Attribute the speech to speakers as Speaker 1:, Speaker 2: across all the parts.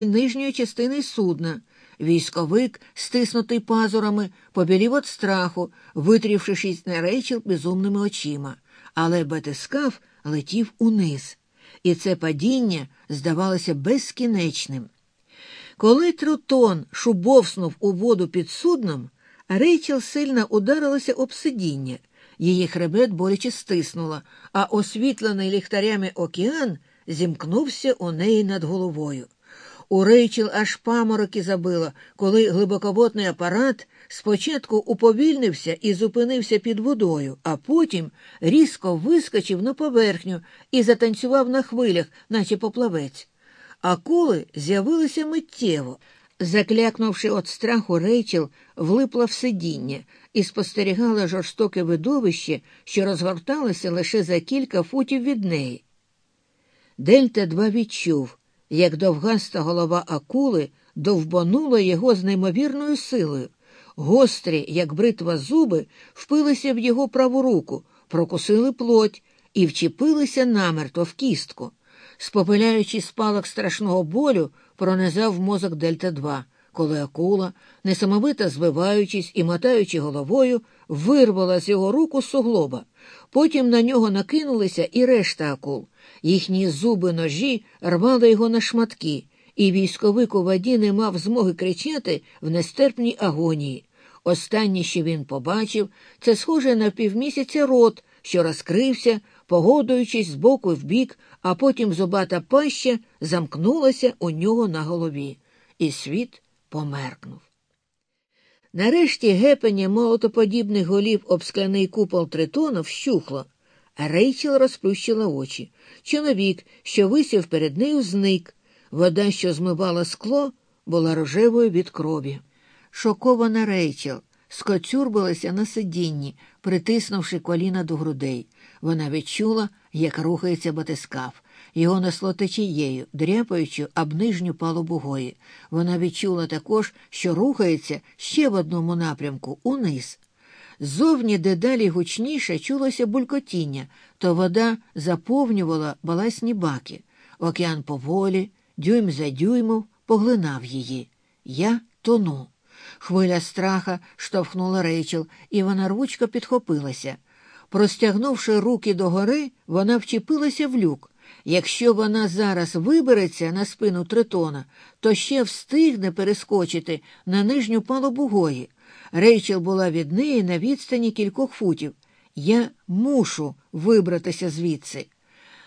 Speaker 1: нижньої частини судна. Військовик, стиснутий пазурами, побілів від страху, витрівшись на рейчел безумними очима, але батискаф летів униз, і це падіння здавалося безкінечним. Коли трутон шубовснув у воду під судном, Рейчел сильно ударилася об сидіння. Її хребет боляче стиснуло, а освітлений ліхтарями океан зімкнувся у неї над головою. У Рейчел аж памороки забило, коли глибоководний апарат спочатку уповільнився і зупинився під водою, а потім різко вискочив на поверхню і затанцював на хвилях, наче поплавець. Акули з'явилися миттєво. Заклякнувши від страху, Рейчел влипла в сидіння і спостерігала жорстоке видовище, що розгорталося лише за кілька футів від неї. Дельта 2 відчув, як довгаста голова акули довбанула його з неймовірною силою. Гострі, як бритва зуби, впилися в його праву руку, прокусили плоть і вчепилися намертво в кістку. Спопиляючи спалах страшного болю, пронизав мозок Дельта 2 коли акула, несамовито звиваючись і мотаючи головою, вирвала з його руку суглоба. Потім на нього накинулися і решта акул. Їхні зуби ножі рвали його на шматки, і військовик у воді не мав змоги кричати в нестерпній агонії. Останнє, що він побачив, це схоже на півмісяця рот, що розкрився, погодуючись з боку в бік, а потім зубата паща замкнулася у нього на голові, і світ померкнув. Нарешті гепання молотоподібних голів об скляний купол тритону вщухло, Рейчел розплющила очі. Чоловік, що висів перед нею, зник. Вода, що змивала скло, була рожевою від крові. Шокована Рейчел скоцюрбилася на сидінні, притиснувши коліна до грудей. Вона відчула, як рухається батискаф. Його несло течією, дряпаючи об нижню палубу гої. Вона відчула також, що рухається ще в одному напрямку униз. Зовні дедалі гучніше чулося булькотіння, то вода заповнювала баласні баки. Океан поволі, дюйм за дюймом, поглинав її. Я тону. Хвиля страха штовхнула рейчел, і вона рвучко підхопилася. Простягнувши руки догори, вона вчепилася в люк. Якщо вона зараз вибереться на спину тритона, то ще встигне перескочити на нижню палубу гої. Рейчел була від неї на відстані кількох футів. Я мушу вибратися звідси.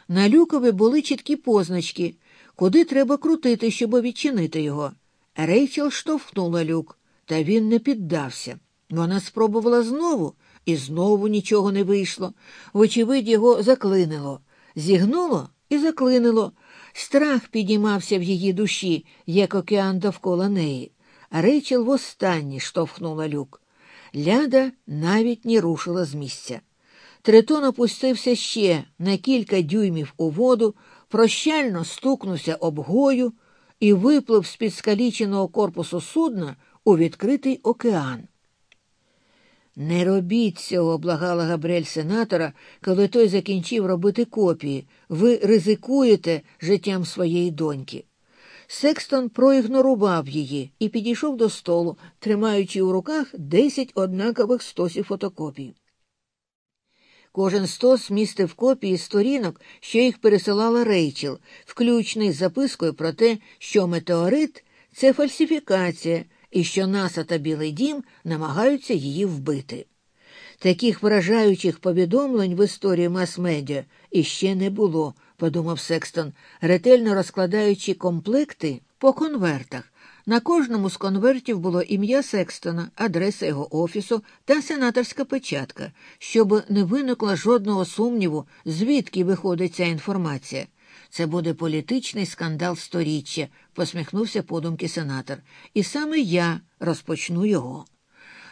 Speaker 1: На люкові були чіткі позначки, куди треба крутити, щоб відчинити його. Рейчел штовхнула люк, та він не піддався. Вона спробувала знову, і знову нічого не вийшло. Вочевидь, його заклинило. Зігнуло і заклинило. Страх підіймався в її душі, як океан довкола неї. Рейчел востаннє штовхнула люк. Ляда навіть не рушила з місця. Тритон опустився ще на кілька дюймів у воду, прощально стукнувся об гою і виплив з під скаліченого корпусу судна у відкритий океан. Не робіть цього, благала Габрель сенатора, коли той закінчив робити копії. Ви ризикуєте життям своєї доньки. Секстон проігнорував її і підійшов до столу, тримаючи у руках десять однакових стосів фотокопій. Кожен стос містив копії сторінок, що їх пересилала Рейчел, включний з запискою про те, що метеорит це фальсифікація і що Наса та Білий Дім намагаються її вбити. Таких вражаючих повідомлень в історії мас-медіа іще не було, подумав Секстон, ретельно розкладаючи комплекти по конвертах. На кожному з конвертів було ім'я Секстона, адреса його офісу та сенаторська печатка, щоб не виникло жодного сумніву, звідки виходить ця інформація. Це буде політичний скандал сторіччя, посміхнувся подумки сенатор. І саме я розпочну його.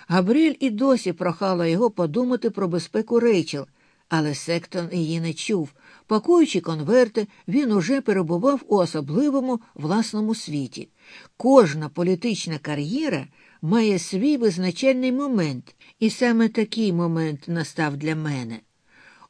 Speaker 1: Габріель і досі прохала його подумати про безпеку Рейчел, але Сектон її не чув. Пакуючи конверти, він уже перебував у особливому власному світі. Кожна політична кар'єра має свій визначальний момент, і саме такий момент настав для мене.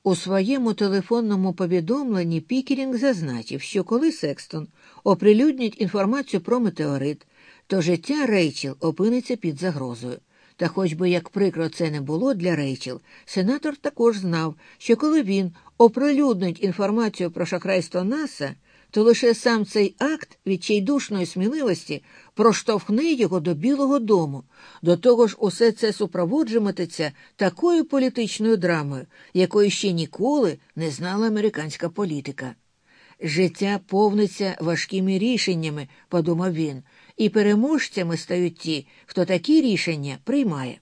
Speaker 1: У своєму телефонному повідомленні Пікерінг зазначив, що коли Секстон оприлюднить інформацію про метеорит, то життя Рейчел опиниться під загрозою. Та хоч би як прикро це не було для Рейчел, сенатор також знав, що коли він оприлюднить інформацію про шахрайство Наса, то лише сам цей акт відчайдушної сміливості проштовхне його до Білого дому. До того ж, усе це супроводжуватиметься такою політичною драмою, якої ще ніколи не знала американська політика. Життя повниться важкими рішеннями, подумав він, і переможцями стають ті, хто такі рішення приймає.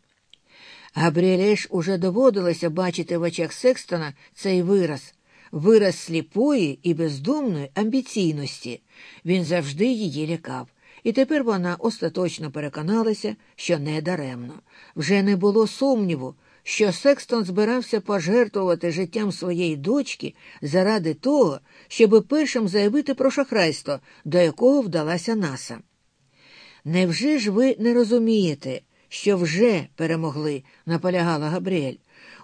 Speaker 1: Габріелеш уже доводилося бачити в очах Секстона цей вираз вираз сліпої і бездумної амбіційності. Він завжди її лякав. І тепер вона остаточно переконалася, що не даремно. Вже не було сумніву, що Секстон збирався пожертвувати життям своєї дочки заради того, щоб першим заявити про шахрайство, до якого вдалася наса. Невже ж ви не розумієте, що вже перемогли? наполягала Габріель.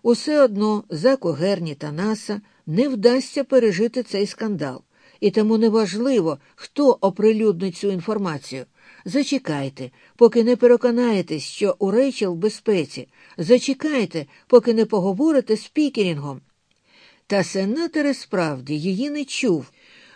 Speaker 1: Усе одно Заку Герні та Наса не вдасться пережити цей скандал, і тому неважливо, хто оприлюднить цю інформацію. Зачекайте, поки не переконаєтесь, що у Рейчел в безпеці. Зачекайте, поки не поговорите з Пікерінгом. Та сенатор справді її не чув.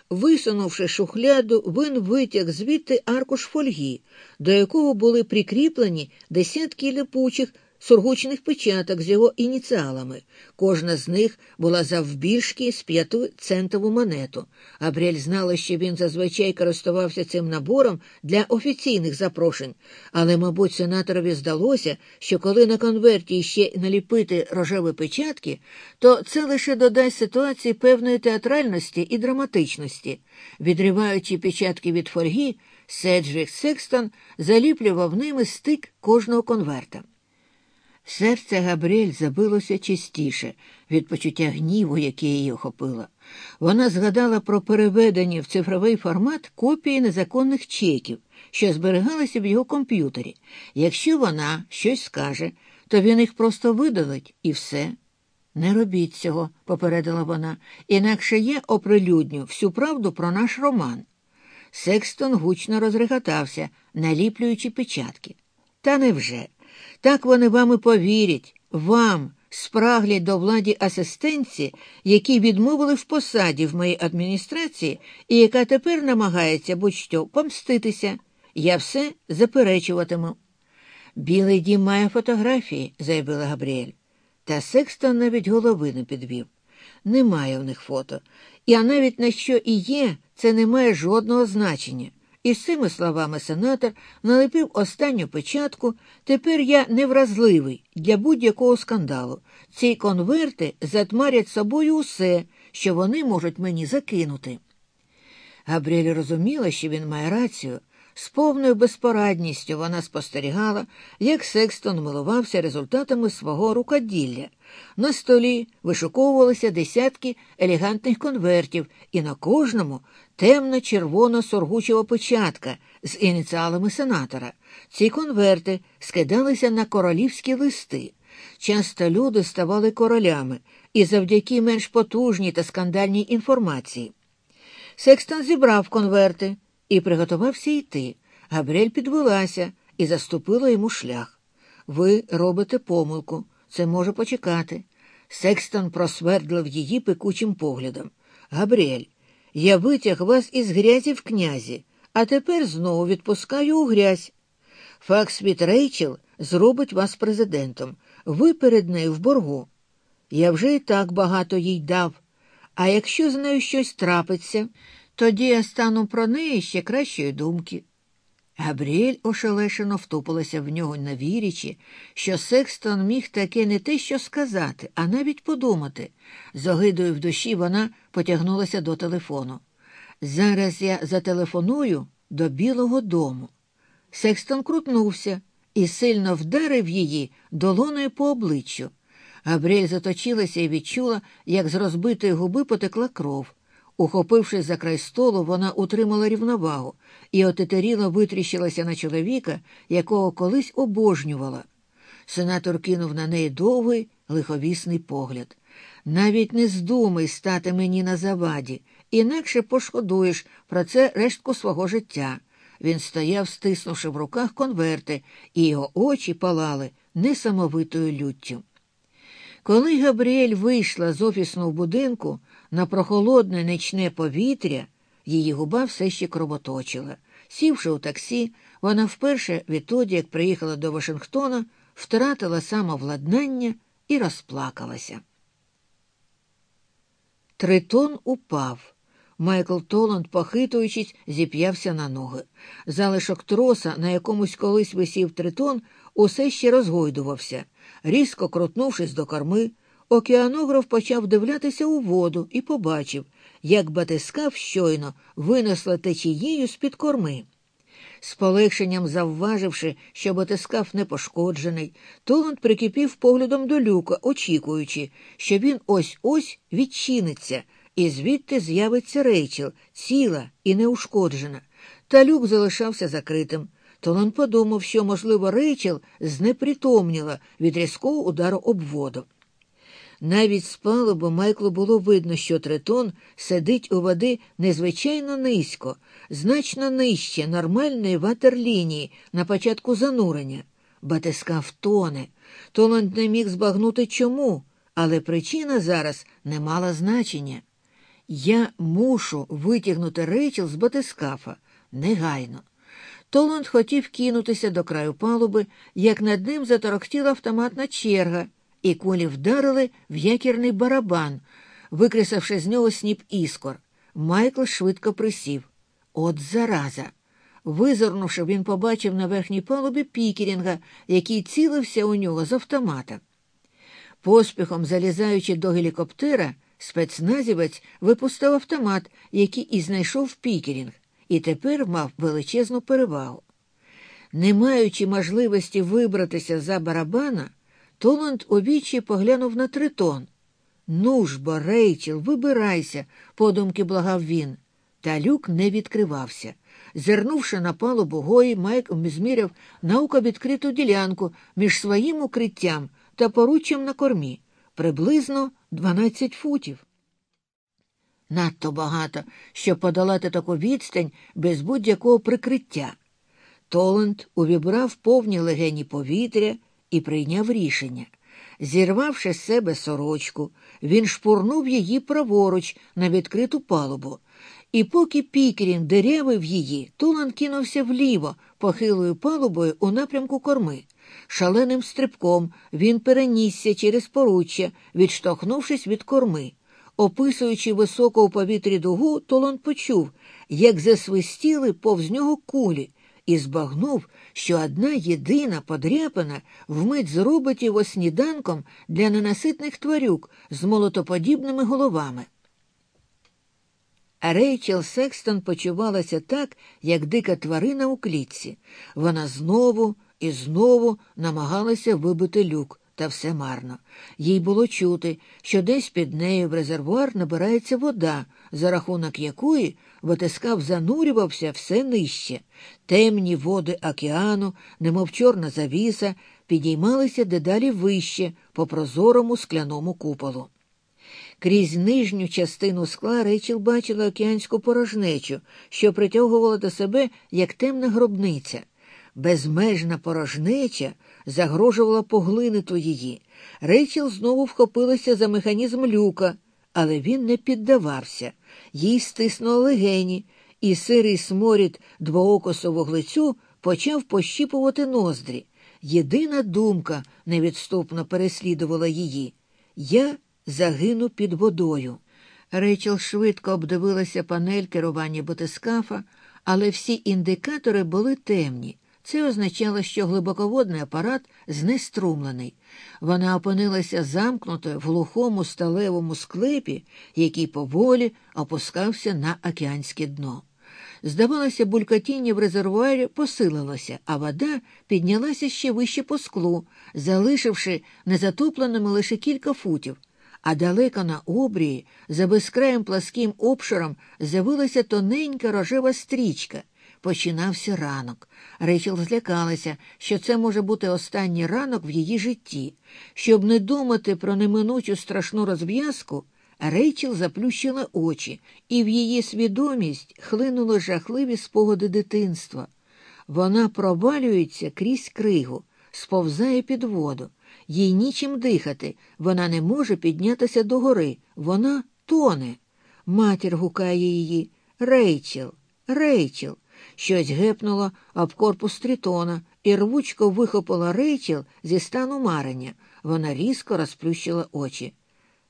Speaker 1: Висунувши шухляду, він витяг звідти аркуш фольги, до якого були прикріплені десятки липучих сургучних печаток з його ініціалами. Кожна з них була завбільшки з п'ятицентову монету. Абрель знала, що він зазвичай користувався цим набором для офіційних запрошень, але, мабуть, сенаторові здалося, що коли на конверті ще наліпити рожеві печатки, то це лише додасть ситуації певної театральності і драматичності. Відриваючи печатки від фольги, Седжвік Секстон заліплював ними стик кожного конверта. Серце Габріель забилося частіше від почуття гніву, яке її охопило. Вона згадала про переведені в цифровий формат копії незаконних чеків, що зберігалися в його комп'ютері. Якщо вона щось скаже, то він їх просто видалить і все. Не робіть цього, попередила вона, інакше я оприлюдню всю правду про наш роман. Секстон гучно розреготався, наліплюючи печатки. Та невже? Так вони вам і повірять, вам, спраглять до владі асистенці, які відмовили в посаді в моїй адміністрації і яка тепер намагається будь-що помститися. Я все заперечуватиму. Білий дім має фотографії, заявила Габріель. Та Секстон навіть голови не підвів. Немає в них фото. І а навіть на що і є, це не має жодного значення. І з цими словами сенатор налепив останню печатку. Тепер я невразливий для будь-якого скандалу. Ці конверти затмарять собою усе, що вони можуть мені закинути. Габріель розуміла, що він має рацію. З повною безпорадністю вона спостерігала, як Секстон милувався результатами свого рукоділля. На столі вишуковувалися десятки елегантних конвертів, і на кожному темно червона соргучева печатка з ініціалами сенатора. Ці конверти скидалися на королівські листи. Часто люди ставали королями і завдяки менш потужній та скандальній інформації. Секстон зібрав конверти і приготувався йти. Габріель підвелася і заступила йому шлях. Ви робите помилку, це може почекати. Секстон просвердлив її пекучим поглядом. Габріель, я витяг вас із грязі в князі, а тепер знову відпускаю у грязь. Факс від Рейчел зробить вас президентом. Ви перед нею в боргу. Я вже і так багато їй дав. А якщо з нею щось трапиться, тоді я стану про неї ще кращої думки. Габріель ошелешено втупилася в нього на вірічі, що Секстон міг таке не те що сказати, а навіть подумати. З огидою в душі вона потягнулася до телефону. Зараз я зателефоную до Білого дому. Секстон крутнувся і сильно вдарив її долоною по обличчю. Габріель заточилася і відчула, як з розбитої губи потекла кров. Ухопившись за край столу, вона утримала рівновагу і отетеріло витріщилася на чоловіка, якого колись обожнювала. Сенатор кинув на неї довгий лиховісний погляд. Навіть не здумай стати мені на заваді, інакше пошкодуєш про це рештку свого життя. Він стояв, стиснувши в руках конверти, і його очі палали несамовитою люттю. Коли Габріель вийшла з офісного будинку на прохолодне нічне повітря, її губа все ще кровоточила. Сівши у таксі, вона вперше відтоді, як приїхала до Вашингтона, втратила самовладнання і розплакалася. Тритон упав. Майкл Толанд, похитуючись, зіп'явся на ноги. Залишок троса, на якомусь колись висів тритон, усе ще розгойдувався. Різко крутнувшись до корми, океанограф почав дивлятися у воду і побачив, як батискав щойно винесла течією з-під корми. З полегшенням завваживши, що батискаф не пошкоджений, Толанд прикипів поглядом до люка, очікуючи, що він ось ось відчиниться, і звідти з'явиться рейчел, ціла і неушкоджена. Та люк залишався закритим. Толанд подумав, що, можливо, рейчел знепритомніла від різкого удару об воду. Навіть з палуби Майклу було видно, що тритон сидить у води незвичайно низько, значно нижче нормальної ватерлінії на початку занурення. Батиска втоне. Толанд не міг збагнути чому, але причина зараз не мала значення. Я мушу витягнути рейчел з батискафа негайно. Толанд хотів кинутися до краю палуби, як над ним заторохтіла автоматна черга і кулі вдарили в якірний барабан, викресавши з нього сніп іскор. Майкл швидко присів. От зараза. Визирнувши, він побачив на верхній палубі пікерінга, який цілився у нього з автомата. Поспіхом залізаючи до гелікоптера, спецназівець випустив автомат, який і знайшов пікерінг, і тепер мав величезну перевагу. Не маючи можливості вибратися за барабана, Толанд обічі поглянув на тритон. Ну ж бо, Рейчел, вибирайся, подумки благав він. Та люк не відкривався. Зернувши на палубу гої, Майк зміряв наука відкриту ділянку між своїм укриттям та поруччям на кормі приблизно 12 футів. Надто багато, щоб подолати таку відстань без будь-якого прикриття. Толанд увібрав повні легені повітря і прийняв рішення. Зірвавши з себе сорочку, він шпурнув її праворуч на відкриту палубу. І поки Пікерін дерявив її, Тулан кинувся вліво, похилою палубою у напрямку корми. Шаленим стрибком він перенісся через поруччя, відштовхнувшись від корми. Описуючи високо у повітрі дугу, Толон почув, як засвистіли повз нього кулі, і збагнув, що одна єдина подряпина вмить зробить його сніданком для ненаситних тварюк з молотоподібними головами. Рейчел Секстон почувалася так, як дика тварина у клітці. Вона знову і знову намагалася вибити люк, та все марно. Їй було чути, що десь під нею в резервуар набирається вода, за рахунок якої витискав занурювався все нижче. Темні води океану, немов чорна завіса, підіймалися дедалі вище по прозорому скляному куполу. Крізь нижню частину скла Рейчел бачила океанську порожнечу, що притягувала до себе як темна гробниця. Безмежна порожнеча загрожувала поглинути її. Рейчел знову вхопилася за механізм люка, але він не піддавався. Їй стиснуло легені, і сирий сморід двоокосового глицю почав пощіпувати ноздрі. Єдина думка невідступно переслідувала її. Я загину під водою. Рейчел швидко обдивилася панель керування батискафа, але всі індикатори були темні. Це означало, що глибоководний апарат знеструмлений. Вона опинилася замкнутою в глухому сталевому склепі, який поволі опускався на океанське дно. Здавалося, булькотіння в резервуарі посилилося, а вода піднялася ще вище по склу, залишивши незатопленими лише кілька футів. А далеко на обрії, за безкраєм пласким обширом, з'явилася тоненька рожева стрічка. Починався ранок. Рейчел злякалася, що це може бути останній ранок в її житті. Щоб не думати про неминучу страшну розв'язку, Рейчел заплющила очі, і в її свідомість хлинули жахливі спогади дитинства. Вона провалюється крізь кригу, сповзає під воду. Їй нічим дихати, вона не може піднятися догори, вона тоне. Матір гукає її Рейчел, Рейчел. Щось гепнуло об корпус тритона і рвучко вихопила Рейчел зі стану марення. Вона різко розплющила очі.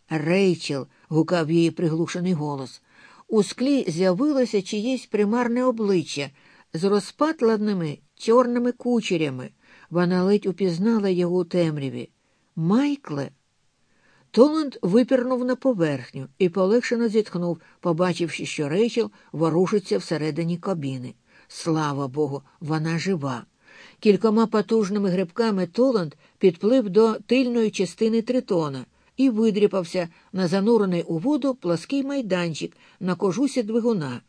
Speaker 1: Рейчел, гукав її приглушений голос. У склі з'явилося чиєсь примарне обличчя з розпатленими чорними кучерями. Вона ледь упізнала його у темряві. Майкле. Толанд випірнув на поверхню і полегшено зітхнув, побачивши, що Рейчел ворушиться всередині кабіни. Слава Богу, вона жива. Кількома потужними грибками Толанд підплив до тильної частини тритона і видріпався на занурений у воду плаский майданчик на кожусі двигуна.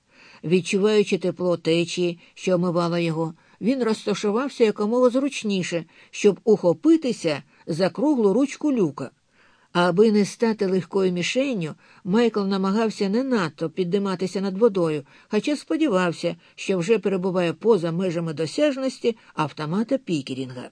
Speaker 1: Відчуваючи тепло течії, що омивала його, він розташувався якомога зручніше, щоб ухопитися за круглу ручку люка. Аби не стати легкою мішенню, Майкл намагався не надто піддиматися над водою, хоча сподівався, що вже перебуває поза межами досяжності автомата Пікерінга.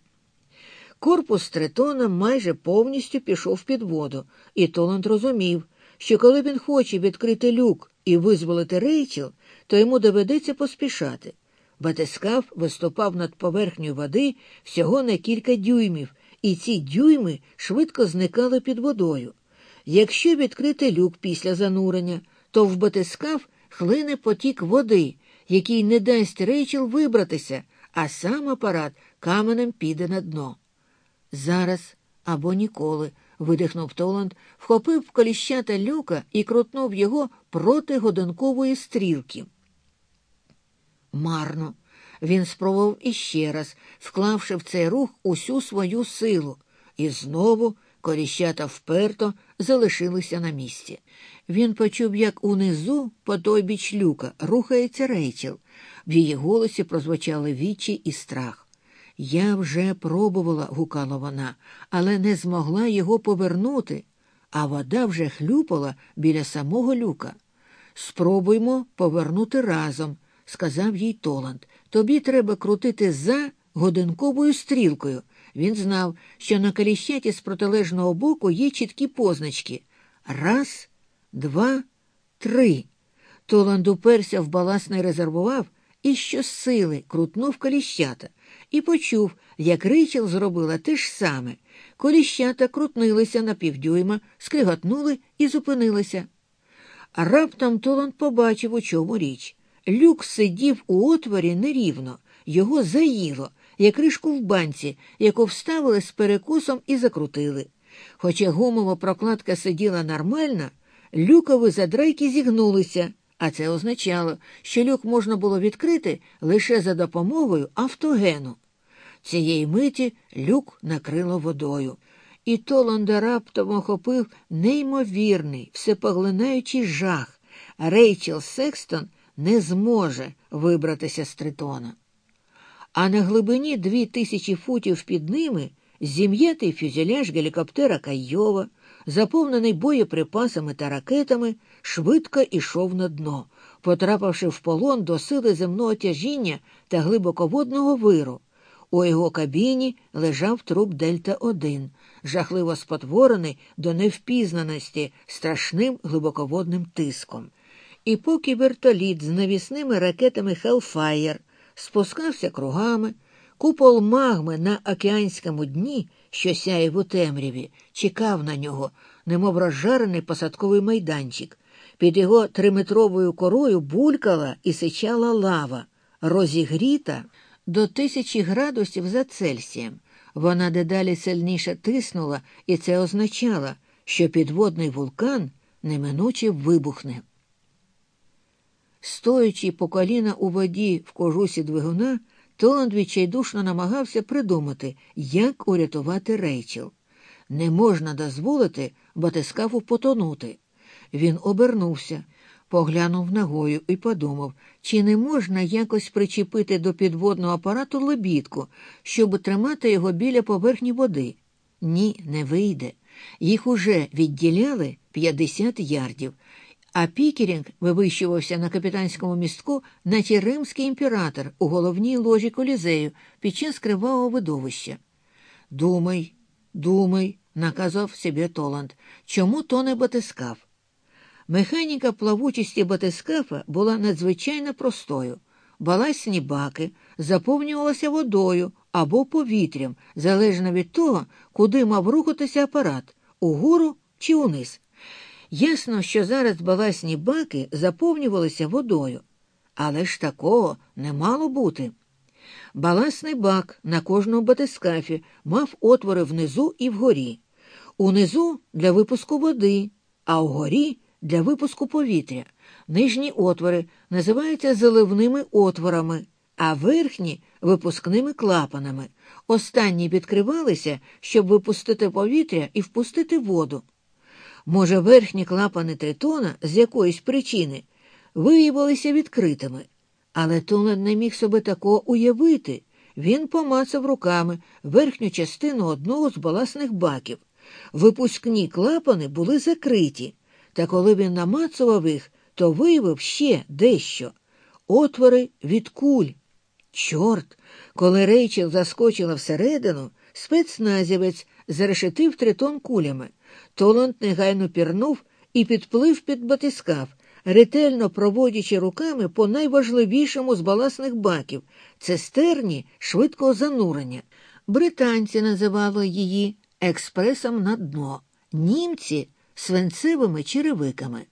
Speaker 1: Корпус тритона майже повністю пішов під воду, і Толанд розумів, що коли він хоче відкрити люк і визволити Рейчел, то йому доведеться поспішати. Батискаф виступав над поверхнею води всього на кілька дюймів, і ці дюйми швидко зникали під водою. Якщо відкрити люк після занурення, то в батискаф хлине потік води, який не дасть Рейчел вибратися, а сам апарат каменем піде на дно. Зараз або ніколи, видихнув Толанд, вхопив коліщата люка і крутнув його проти годинкової стрілки. Марно. Він спробував іще раз, вклавши в цей рух усю свою силу, і знову коліщата вперто залишилися на місці. Він почув, як унизу, по той біч люка, рухається рейчел. В її голосі прозвучали вічі і страх. Я вже пробувала, гукала вона, але не змогла його повернути, а вода вже хлюпала біля самого люка. Спробуймо повернути разом, сказав їй Толанд. Тобі треба крутити за годинковою стрілкою. Він знав, що на каліщаті з протилежного боку є чіткі позначки. Раз, два, три. Толанд уперся в баласний резервував і щосили крутнув коліщата і почув, як Ричел зробила те ж саме. Коліщата крутнилися на півдюйма, скриготнули і зупинилися. А раптом Толанд побачив, у чому річ. Люк сидів у отворі нерівно, його заїло, як ришку в банці, яку вставили з перекусом і закрутили. Хоча гумова прокладка сиділа нормально, люкові задрайки зігнулися, а це означало, що люк можна було відкрити лише за допомогою автогену. Цієї миті люк накрило водою, і Толанда раптом охопив неймовірний, всепоглинаючий жах. Рейчел Секстон не зможе вибратися з тритона. А на глибині дві тисячі футів під ними зім'ятий фюзеляж гелікоптера Кайова, заповнений боєприпасами та ракетами, швидко ішов на дно, потрапивши в полон до сили земного тяжіння та глибоководного виру. У його кабіні лежав труп Дельта 1 жахливо спотворений до невпізнаності страшним глибоководним тиском. І поки вертоліт з навісними ракетами Хелфаєр спускався кругами, купол магми на океанському дні, що сяє у темряві, чекав на нього, немов розжарений посадковий майданчик. Під його триметровою корою булькала і сичала лава, розігріта до тисячі градусів за Цельсієм. Вона дедалі сильніше тиснула, і це означало, що підводний вулкан неминуче вибухне. Стоячи по коліна у воді в кожусі двигуна, Толанд відчайдушно намагався придумати, як урятувати Рейчел. Не можна дозволити батискафу потонути. Він обернувся. поглянув ногою і подумав, чи не можна якось причепити до підводного апарату лебідку, щоб тримати його біля поверхні води. Ні, не вийде. Їх уже відділяли 50 ярдів, а Пікерінг вивищувався на капітанському містку, наче римський імператор у головній ложі колізею під час кривавого видовища. Думай, думай, наказав собі Толанд, чому то не батискав? Механіка плавучості батискафа була надзвичайно простою. Баласні баки заповнювалися водою або повітрям, залежно від того, куди мав рухатися апарат угору чи униз. Ясно, що зараз баласні баки заповнювалися водою, але ж такого не мало бути. Баласний бак на кожному батискафі мав отвори внизу і вгорі. Унизу для випуску води, а вгорі для випуску повітря. Нижні отвори називаються заливними отворами, а верхні випускними клапанами. Останні відкривалися, щоб випустити повітря і впустити воду. Може, верхні клапани тритона з якоїсь причини виявилися відкритими, але Толанд не міг собі такого уявити. Він помацав руками верхню частину одного з баласних баків. Випускні клапани були закриті, та коли він намацував їх, то виявив ще дещо отвори від куль. Чорт, коли Рейчел заскочила всередину, спецназівець зарешетив тритон кулями. Толанд негайно пірнув і підплив під батискаф, ретельно проводячи руками по найважливішому з баласних баків цистерні швидкого занурення. Британці називали її експресом на дно, німці свинцевими черевиками.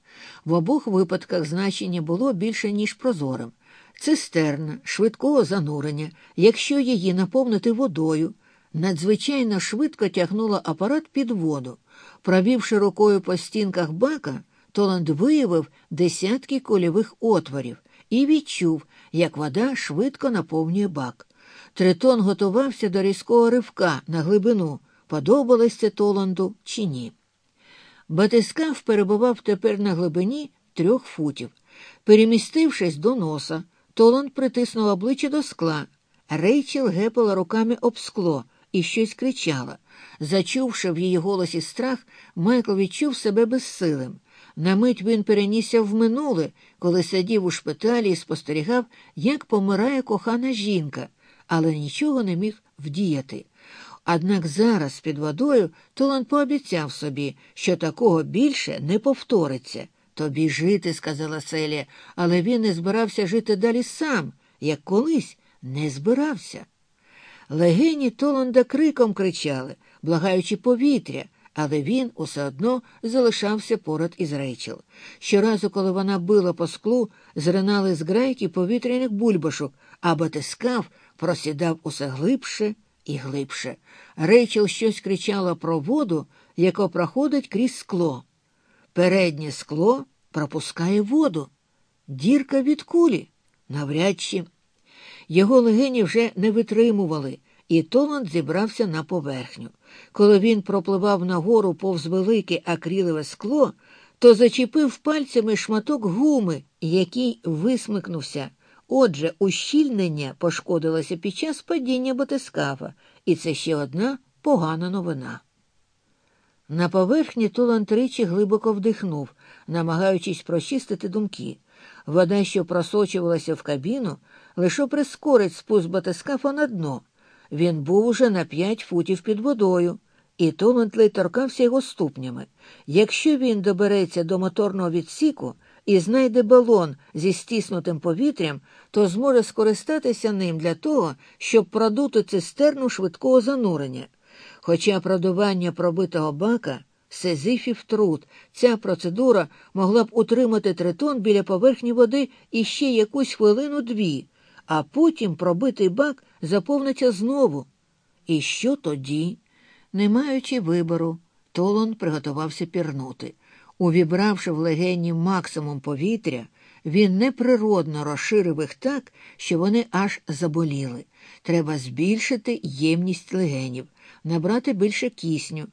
Speaker 1: В обох випадках значення було більше, ніж прозорим. Цистерна швидкого занурення, якщо її наповнити водою, надзвичайно швидко тягнула апарат під воду. Провівши рукою по стінках бака, Толанд виявив десятки кольових отворів і відчув, як вода швидко наповнює бак. Тритон готувався до різкого ривка на глибину, подобалось це Толанду чи ні. Батискаф перебував тепер на глибині трьох футів. Перемістившись до носа, Толанд притиснув обличчя до скла. Рейчел гепала руками об скло і щось кричала. Зачувши в її голосі страх, Майкл відчув себе безсилим. На мить він перенісся в минуле, коли сидів у шпиталі і спостерігав, як помирає кохана жінка, але нічого не міг вдіяти. Однак зараз під водою Толан пообіцяв собі, що такого більше не повториться. Тобі жити, сказала Селія, але він не збирався жити далі сам, як колись не збирався. Легені Толанда криком кричали, благаючи повітря, але він усе одно залишався поряд із Рейчел. Щоразу, коли вона била по склу, зринали з грайки повітряних бульбашок, а батискав просідав усе глибше і глибше. Рейчел щось кричала про воду, яка проходить крізь скло. Переднє скло пропускає воду. Дірка від кулі навряд чи. Його легені вже не витримували, і Толанд зібрався на поверхню. Коли він пропливав нагору повз велике акрілове скло, то зачепив пальцями шматок гуми, який висмикнувся. Отже, ущільнення пошкодилося під час падіння батискафа, і це ще одна погана новина. На поверхні Тулан тричі глибоко вдихнув, намагаючись прочистити думки. Вода, що просочувалася в кабіну, лише прискорить спуск батискафа на дно. Він був уже на п'ять футів під водою, і Толантлей торкався його ступнями. Якщо він добереться до моторного відсіку і знайде балон зі стиснутим повітрям, то зможе скористатися ним для того, щоб продути цистерну швидкого занурення. Хоча продування пробитого бака Сезифів труд, ця процедура могла б утримати тритон біля поверхні води іще якусь хвилину дві, а потім пробитий бак заповниться знову. І що тоді? Не маючи вибору, Толон приготувався пірнути. Увібравши в легені максимум повітря, він неприродно розширив їх так, що вони аж заболіли. Треба збільшити ємність легенів, набрати більше кисню,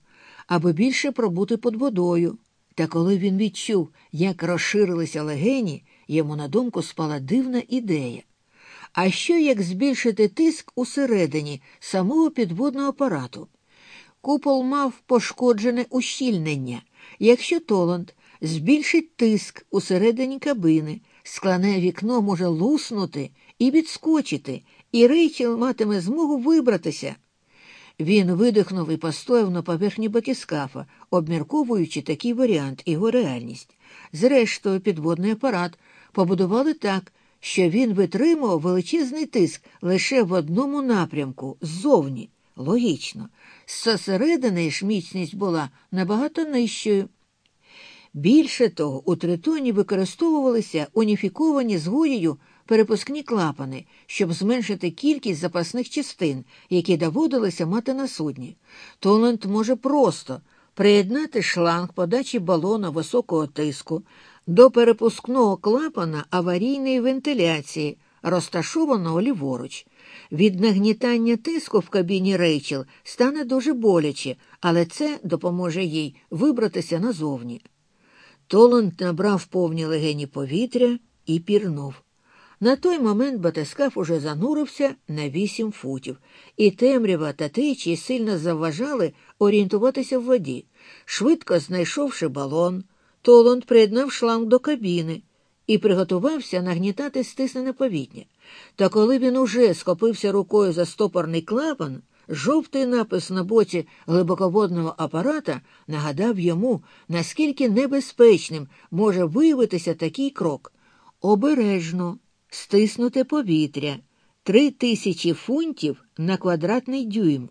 Speaker 1: аби більше пробути під водою. Та коли він відчув, як розширилися легені, йому на думку спала дивна ідея. А що як збільшити тиск усередині самого підводного апарату? Купол мав пошкоджене ущільнення. Якщо Толанд збільшить тиск усередині кабини, склане вікно може луснути і відскочити, і Рейчел матиме змогу вибратися. Він видихнув і постояв на поверхні батіскафа, обмірковуючи такий варіант його реальність. Зрештою, підводний апарат побудували так, що він витримував величезний тиск лише в одному напрямку ззовні. Логічно, зсередини ж міцність була набагато нижчою. Більше того, у тритоні використовувалися уніфіковані з гуєю перепускні клапани, щоб зменшити кількість запасних частин, які доводилося мати на судні. Толанд може просто приєднати шланг подачі балона високого тиску до перепускного клапана аварійної вентиляції, розташованого ліворуч. Від нагнітання тиску в кабіні Рейчел стане дуже боляче, але це допоможе їй вибратися назовні. Толанд набрав повні легені повітря і пірнув. На той момент батискаф уже занурився на вісім футів, і темрява та течії сильно заважали орієнтуватися в воді. Швидко знайшовши балон, Толанд приєднав шланг до кабіни і приготувався нагнітати стиснене повітря. Та коли він уже схопився рукою за стопорний клапан, жовтий напис на боці глибоководного апарата нагадав йому, наскільки небезпечним може виявитися такий крок. Обережно стиснуте повітря три тисячі фунтів на квадратний дюйм.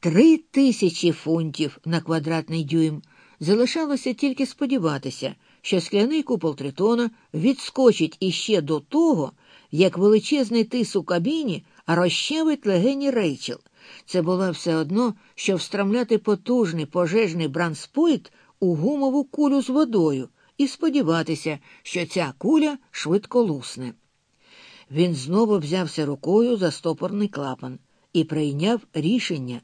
Speaker 1: Три тисячі фунтів на квадратний дюйм. Залишалося тільки сподіватися, що скляний купол тритона відскочить іще до того, як величезний тис у кабіні розщевить легені Рейчел. Це було все одно, що встромляти потужний пожежний бранспойт у гумову кулю з водою і сподіватися, що ця куля швидко лусне. Він знову взявся рукою за стопорний клапан і прийняв рішення.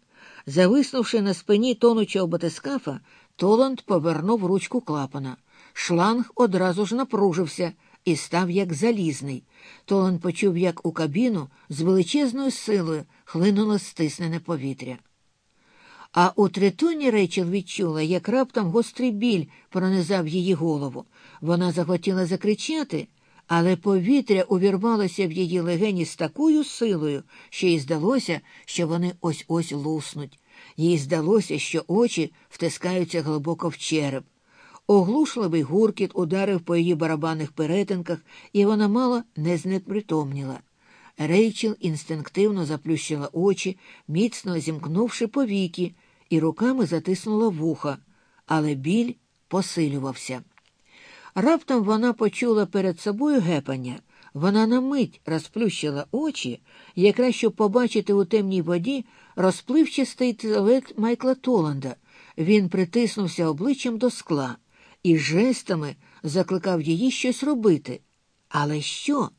Speaker 1: Зависнувши на спині тонучого батискафа, Толанд повернув ручку клапана. Шланг одразу ж напружився і став як залізний. Толанд почув, як у кабіну з величезною силою хлинуло стиснене повітря. А у тритоні Рейчел відчула, як раптом гострий біль пронизав її голову. Вона захотіла закричати, але повітря увірвалося в її легені з такою силою, що їй здалося, що вони ось ось луснуть. Їй здалося, що очі втискаються глибоко в череп. Оглушливий гуркіт ударив по її барабанних перетинках, і вона мало не знепритомніла. Рейчел інстинктивно заплющила очі, міцно зімкнувши повіки, і руками затиснула вуха, але біль посилювався. Раптом вона почула перед собою гепання. Вона на мить розплющила очі, якраз щоб побачити у темній воді розпливчастий силует Майкла Толанда. Він притиснувся обличчям до скла і жестами закликав її щось робити. Але що?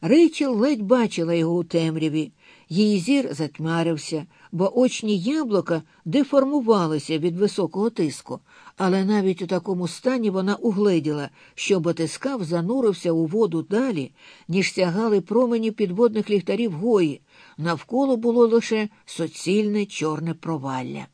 Speaker 1: Рейчел ледь бачила його у темряві. Її зір затьмарився, бо очні яблука деформувалися від високого тиску, але навіть у такому стані вона угледіла, що батискав занурився у воду далі, ніж сягали промені підводних ліхтарів гої. Навколо було лише суцільне чорне провалля.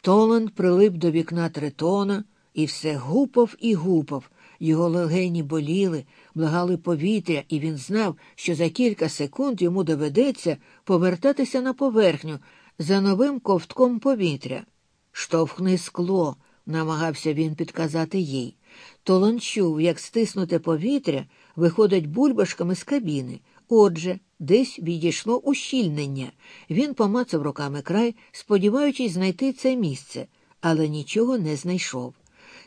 Speaker 1: Толанд прилип до вікна тритона і все гупав і гупав. Його легені боліли, благали повітря, і він знав, що за кілька секунд йому доведеться повертатися на поверхню за новим ковтком повітря. Штовхни скло, намагався він підказати їй. Толан чув, як стиснуте повітря виходить бульбашками з кабіни. Отже, десь відійшло ущільнення. Він помацав руками край, сподіваючись знайти це місце, але нічого не знайшов.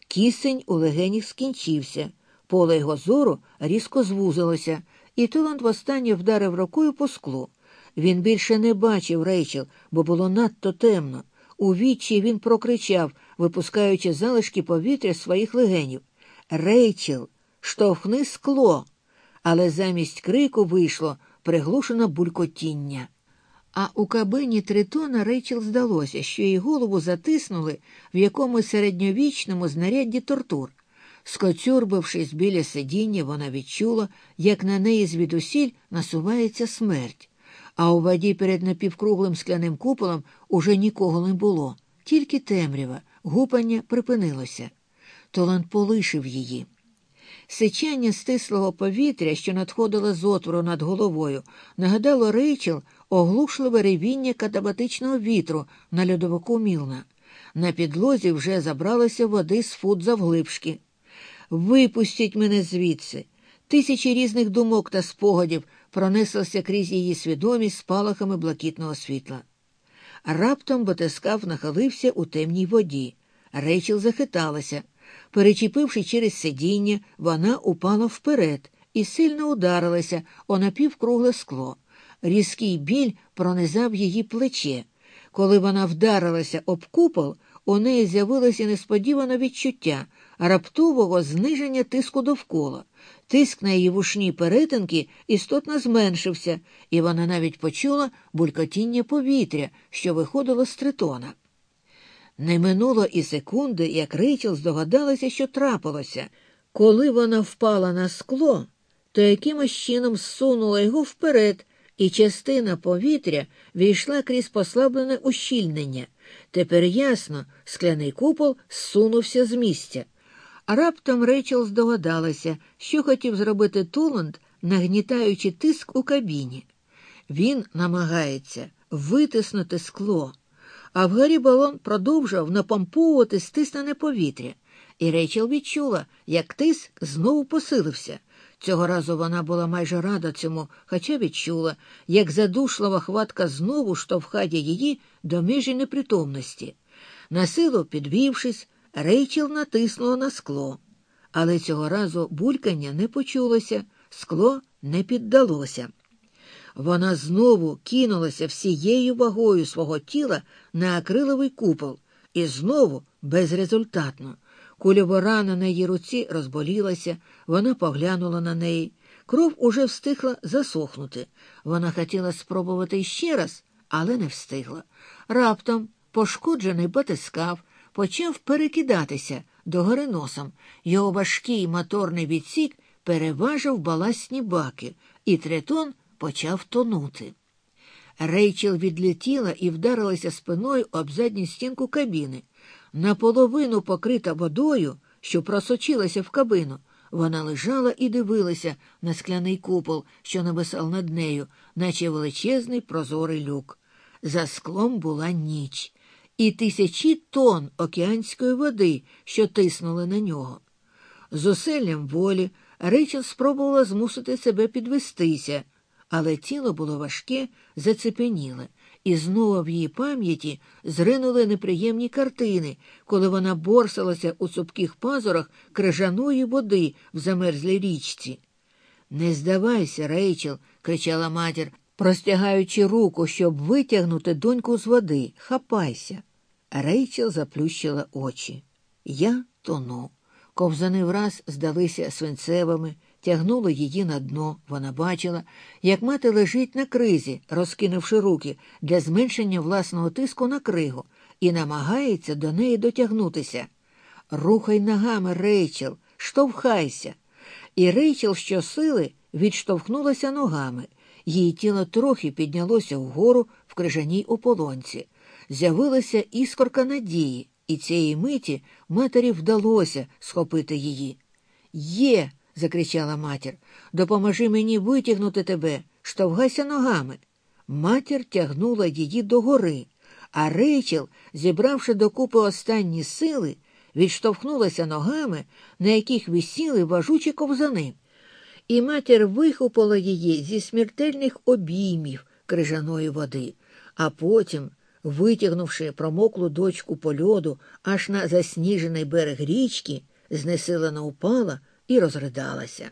Speaker 1: Кисень у легенях скінчився, поле його зору різко звузилося, і Толанд востаннє вдарив рукою по склу. Він більше не бачив Рейчел, бо було надто темно. У вічі він прокричав, випускаючи залишки повітря своїх легенів. Рейчел, штовхни скло. Але замість крику вийшло приглушене булькотіння. А у кабині Тритона Рейчел здалося, що її голову затиснули в якомусь середньовічному знарядді тортур. Скоцюрбившись біля сидіння, вона відчула, як на неї звідусіль насувається смерть, а у воді перед напівкруглим скляним куполом уже нікого не було, тільки темрява, гупання припинилося. Толан полишив її. Сичання стислого повітря, що надходило з отвору над головою, нагадало Рейчел оглушливе ревіння катабатичного вітру на льодовику Мілна. На підлозі вже забралося води з фут завглибшки. Випустіть мене звідси. Тисячі різних думок та спогадів пронеслося крізь її свідомість спалахами блакитного світла. Раптом батискав нахилився у темній воді. Рейчел захиталася. Перечепивши через сидіння, вона упала вперед і сильно ударилася о напівкругле скло. Різкий біль пронизав її плече. Коли вона вдарилася об купол, у неї з'явилося несподіване відчуття раптового зниження тиску довкола. Тиск на її вушні перетинки істотно зменшився, і вона навіть почула булькотіння повітря, що виходило з тритона. Не минуло і секунди, як Рейчел здогадалася, що трапилося. Коли вона впала на скло, то якимось чином зсунула його вперед, і частина повітря війшла крізь послаблене ущільнення. Тепер ясно, скляний купол зсунувся з місця. А раптом Рейчел здогадалася, що хотів зробити Туланд, нагнітаючи тиск у кабіні. Він намагається витиснути скло а вгорі балон продовжував напомповувати стиснене повітря, і Рейчел відчула, як тиск знову посилився. Цього разу вона була майже рада цьому, хоча відчула, як задушлива хватка знову штовхає її до межі непритомності. Насилу підвівшись, Рейчел натиснула на скло. Але цього разу булькання не почулося, скло не піддалося. Вона знову кинулася всією вагою свого тіла на акриловий купол і знову безрезультатно. Кульова рана на її руці розболілася, вона поглянула на неї. Кров уже встигла засохнути. Вона хотіла спробувати ще раз, але не встигла. Раптом пошкоджений батискав почав перекидатися догори носом. Його важкий моторний відсік переважив баласні баки, і третон почав тонути. Рейчел відлетіла і вдарилася спиною об задню стінку кабіни. Наполовину покрита водою, що просочилася в кабину. Вона лежала і дивилася на скляний купол, що нависав над нею, наче величезний прозорий люк. За склом була ніч, і тисячі тонн океанської води, що тиснули на нього. З оселям волі Рейчел спробувала змусити себе підвестися але тіло було важке, зацепеніле, і знову в її пам'яті зринули неприємні картини, коли вона борсалася у цупких пазурах крижаної води в замерзлій річці. Не здавайся, Рейчел, кричала матір, простягаючи руку, щоб витягнути доньку з води. Хапайся. Рейчел заплющила очі. Я тону. Ковзани враз здалися свинцевими тягнуло її на дно. Вона бачила, як мати лежить на кризі, розкинувши руки для зменшення власного тиску на кригу, і намагається до неї дотягнутися. Рухай ногами, Рейчел, штовхайся. І Рейчел щосили відштовхнулася ногами. Її тіло трохи піднялося вгору в крижаній ополонці. З'явилася іскорка надії, і цієї миті матері вдалося схопити її. Є, закричала матір. Допоможи мені витягнути тебе, штовгайся ногами. Матір тягнула її догори, а Рейчел, зібравши докупи останні сили, відштовхнулася ногами, на яких висіли важучі ковзани. І матір вихопила її зі смертельних обіймів крижаної води, а потім, витягнувши промоклу дочку по льоду аж на засніжений берег річки, знесилено упала і розридалася.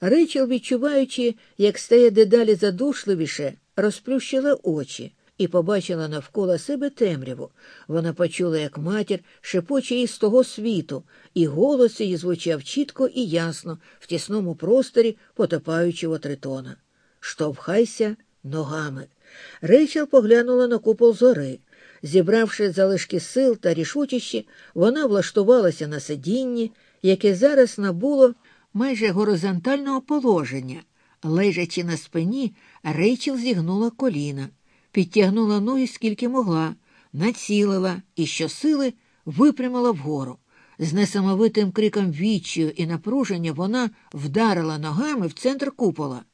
Speaker 1: Рейчел, відчуваючи, як стає дедалі задушливіше, розплющила очі і побачила навколо себе темряву. Вона почула, як матір шепоче із того світу, і голос її звучав чітко і ясно в тісному просторі потопаючого тритона. Штовхайся ногами. Рейчел поглянула на купол зори. Зібравши залишки сил та рішучищі, вона влаштувалася на сидінні, яке зараз набуло майже горизонтального положення. Лежачи на спині, Рейчел зігнула коліна, підтягнула ноги скільки могла, націлила і щосили випрямила вгору. З несамовитим криком відчаю і напруження вона вдарила ногами в центр купола.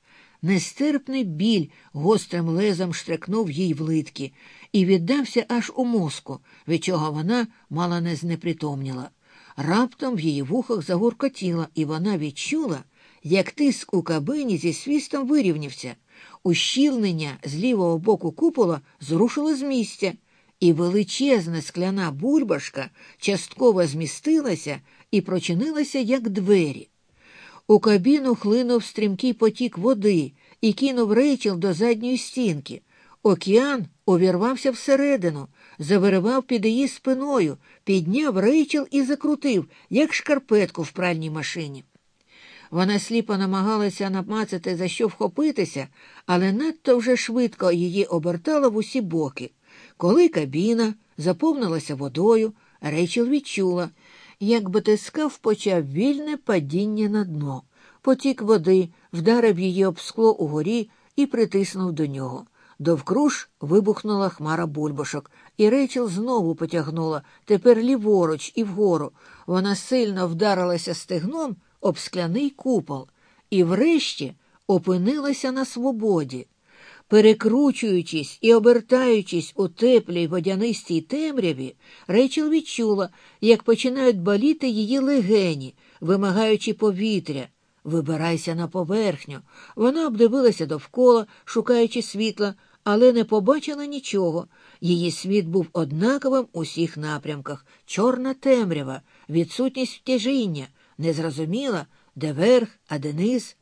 Speaker 1: Нестерпний біль гострим лезом штрикнув їй в литки і віддався аж у мозку, від чого вона мало не знепритомніла. Раптом в її вухах загуркотіло, і вона відчула, як тиск у кабині зі свістом вирівнявся. Ущільнення з лівого боку купола зрушило з місця, і величезна скляна бульбашка частково змістилася і прочинилася, як двері. У кабіну хлинув стрімкий потік води і кинув рейчел до задньої стінки. Океан увірвався всередину, завиривав під її спиною, підняв рейчел і закрутив, як шкарпетку в пральній машині. Вона сліпо намагалася намацати, за що вхопитися, але надто вже швидко її обертало в усі боки. Коли кабіна заповнилася водою, Рейчел відчула, як батискав почав вільне падіння на дно. Потік води вдарив її об скло угорі і притиснув до нього. Довкруж вибухнула хмара бульбашок, і Рейчел знову потягнула, тепер ліворуч і вгору. Вона сильно вдарилася стегном об скляний купол і, врешті, опинилася на свободі. Перекручуючись і обертаючись у теплій водянистій темряві, Рейчел відчула, як починають боліти її легені, вимагаючи повітря. Вибирайся на поверхню. Вона обдивилася довкола, шукаючи світла, але не побачила нічого. Її світ був однаковим у всіх напрямках чорна темрява, відсутність втяжіння, незрозуміла, де верх, а де низ.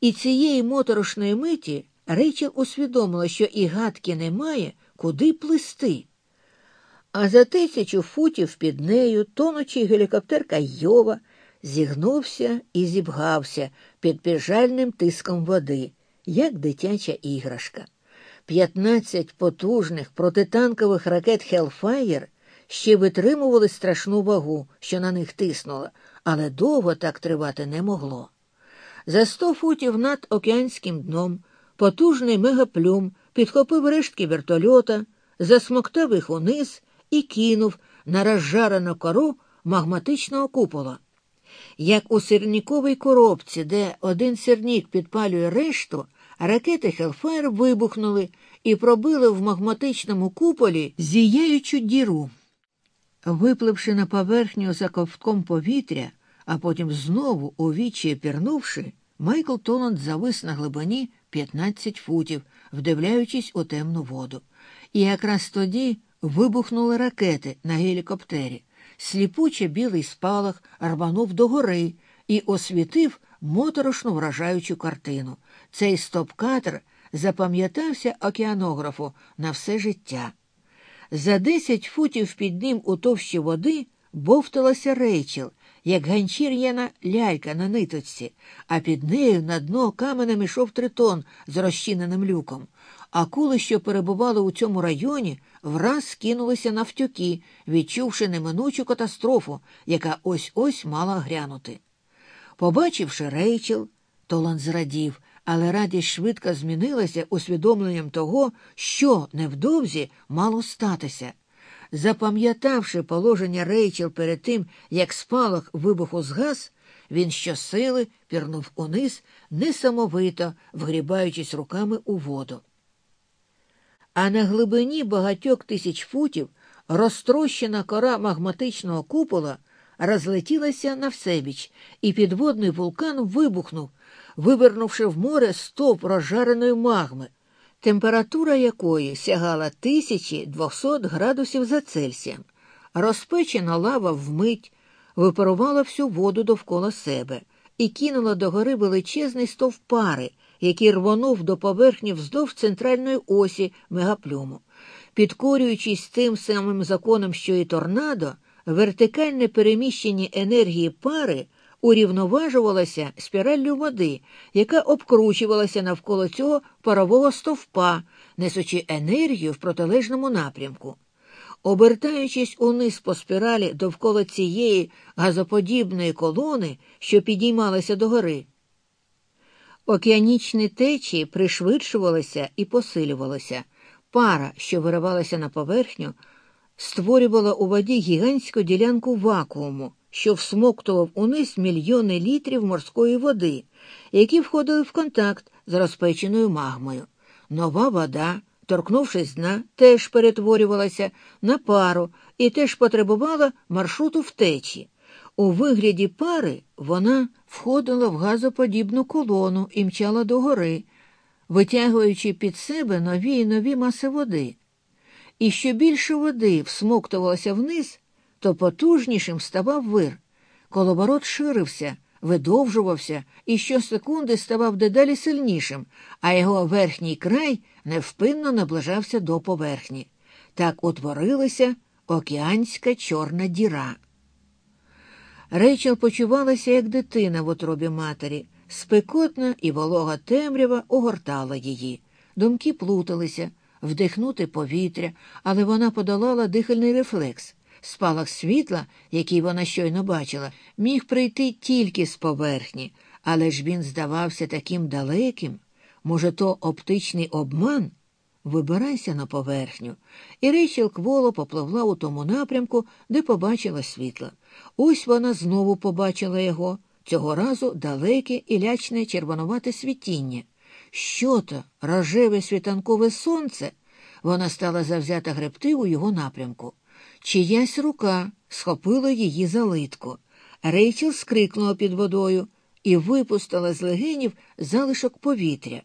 Speaker 1: І цієї моторошної миті. Рейчел усвідомила, що і гадки немає, куди плисти. А за тисячу футів під нею тонучий гелікоптер Кайова зігнувся і зібгався під піжальним тиском води, як дитяча іграшка. П'ятнадцять потужних протитанкових ракет Хелфаєр ще витримували страшну вагу, що на них тиснула, але довго так тривати не могло. За сто футів над океанським дном. Потужний мегаплюм підхопив рештки вертольота, засмоктав їх униз і кинув на розжарену кору магматичного купола. Як у сирніковій коробці, де один сирнік підпалює решту, ракети Хелфайр вибухнули і пробили в магматичному куполі зіяючу діру. Випливши на поверхню за ковтком повітря, а потім знову у вічі пірнувши, Майкл Толанд завис на глибині 15 футів, вдивляючись у темну воду. І якраз тоді вибухнули ракети на гелікоптері. Сліпуче білий спалах рванув догори і освітив моторошну вражаючу картину. Цей стоп-кадр запам'ятався океанографу на все життя. За десять футів під ним у товщі води бовталася рейчел, як ганчір'яна лялька на ниточці, а під нею на дно каменем ішов тритон з розчиненим люком. Акули, що перебували у цьому районі, враз скинулися навтюки, відчувши неминучу катастрофу, яка ось ось мала грянути. Побачивши рейчел, Толан зрадів, але радість швидко змінилася усвідомленням того, що невдовзі мало статися. Запам'ятавши положення Рейчел перед тим, як спалах вибуху згас, він щосили пірнув униз, несамовито вгрібаючись руками у воду. А на глибині багатьох тисяч футів розтрощена кора магматичного купола розлетілася на всебіч, і підводний вулкан вибухнув, вивернувши в море стоп розжареної магми, температура якої сягала 1200 градусів за Цельсієм. Розпечена лава вмить випарувала всю воду довкола себе і кинула догори величезний стовп пари, який рвонув до поверхні вздовж центральної осі мегаплюму. Підкорюючись тим самим законом, що і торнадо, вертикальне переміщення енергії пари урівноважувалася спіраллю води, яка обкручувалася навколо цього парового стовпа, несучи енергію в протилежному напрямку. Обертаючись униз по спіралі довкола цієї газоподібної колони, що підіймалася догори, океанічні течії пришвидшувалися і посилювалися. Пара, що виривалася на поверхню, створювала у воді гігантську ділянку вакууму, що всмоктував униз мільйони літрів морської води, які входили в контакт з розпеченою магмою. Нова вода, торкнувшись дна, теж перетворювалася на пару і теж потребувала маршруту втечі. У вигляді пари вона входила в газоподібну колону і мчала догори, витягуючи під себе нові й нові маси води. І що більше води всмоктувалося вниз, то потужнішим ставав вир. Колоборот ширився, видовжувався і щосекунди ставав дедалі сильнішим, а його верхній край невпинно наближався до поверхні. Так утворилася океанська чорна діра. Рейчел почувалася, як дитина в утробі матері. Спекотна і волога темрява огортала її. Думки плуталися, вдихнути повітря, але вона подолала дихальний рефлекс. Спалах світла, який вона щойно бачила, міг прийти тільки з поверхні, але ж він здавався таким далеким. Може, то оптичний обман? Вибирайся на поверхню. І Рейчел кволо попливла у тому напрямку, де побачила світло. Ось вона знову побачила його, цього разу далеке і лячне червонувате світіння. Що то, рожеве світанкове сонце? Вона стала завзята гребти у його напрямку. Чиясь рука схопила її за литку. Рейчел скрикнула під водою і випустила з легенів залишок повітря.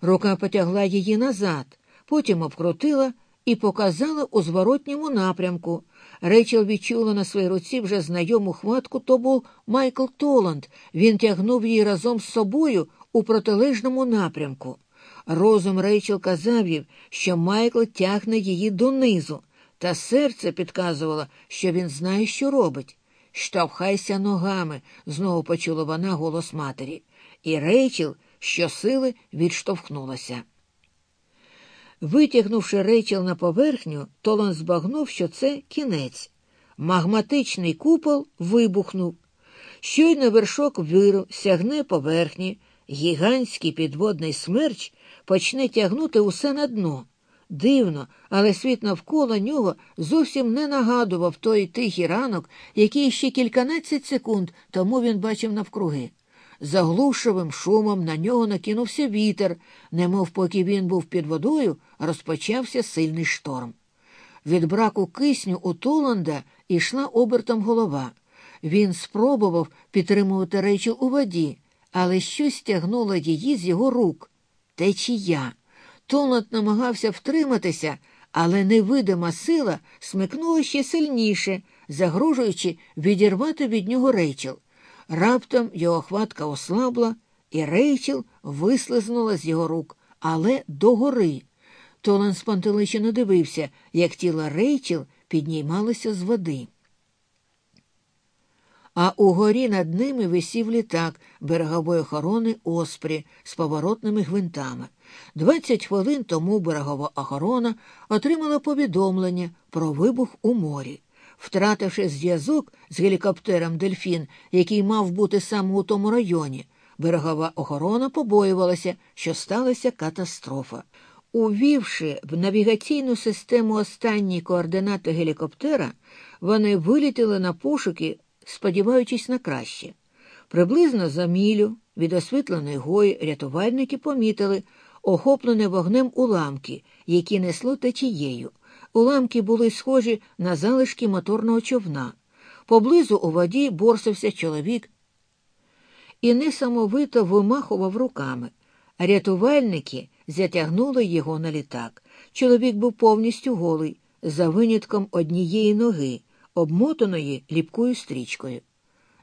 Speaker 1: Рука потягла її назад, потім обкрутила і показала у зворотньому напрямку. Рейчел відчула на своїй руці вже знайому хватку, то був Майкл Толанд. Він тягнув її разом з собою у протилежному напрямку. Розум Рейчел казав їй, що Майкл тягне її донизу, та серце підказувало, що він знає, що робить. Штовхайся ногами, знову почула вона голос матері, і Рейчел щосили відштовхнулася. Витягнувши Рейчел на поверхню, Толан збагнув, що це кінець. Магматичний купол вибухнув. Щойно вершок виру сягне поверхні, гігантський підводний смерч почне тягнути усе на дно. Дивно, але світ навколо нього зовсім не нагадував той тихий ранок, який ще кільканадцять секунд тому він бачив навкруги. Заглушовим шумом на нього накинувся вітер, немов поки він був під водою, розпочався сильний шторм. Від браку кисню у Толанда йшла обертом голова. Він спробував підтримувати речі у воді, але щось тягнуло її з його рук. Течія. Толанд намагався втриматися, але невидима сила смикнула ще сильніше, загрожуючи відірвати від нього рейчел. Раптом його хватка ослабла, і Рейчел вислизнула з його рук, але догори. Толан спантеличено дивився, як тіло Рейчел піднімалося з води. А угорі над ними висів літак берегової охорони Оспрі з поворотними гвинтами. Двадцять хвилин тому берегова охорона отримала повідомлення про вибух у морі. Втративши зв'язок з гелікоптером Дельфін, який мав бути саме у тому районі, берегова охорона побоювалася, що сталася катастрофа. Увівши в навігаційну систему останні координати гелікоптера, вони вилітіли на пошуки, сподіваючись на краще. Приблизно за мілю від освітленої гої рятувальники помітили охоплене вогнем уламки, які несло течією. Уламки були схожі на залишки моторного човна. Поблизу у воді борсився чоловік і несамовито вимахував руками. Рятувальники затягнули його на літак. Чоловік був повністю голий, за винятком однієї ноги, обмотаної ліпкою стрічкою.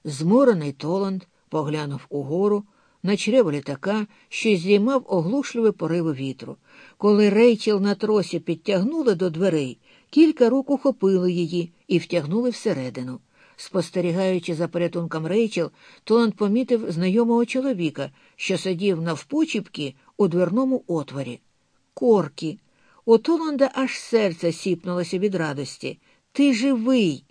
Speaker 1: Зморений Толанд поглянув угору на чрево літака, що здіймав оглушливі пориви вітру. Коли Рейчел на тросі підтягнули до дверей, кілька рук ухопили її і втягнули всередину. Спостерігаючи за порятунком Рейчел, Толанд помітив знайомого чоловіка, що сидів навпочіпки у дверному отворі. Коркі. У Толанда аж серце сіпнулося від радості. Ти живий.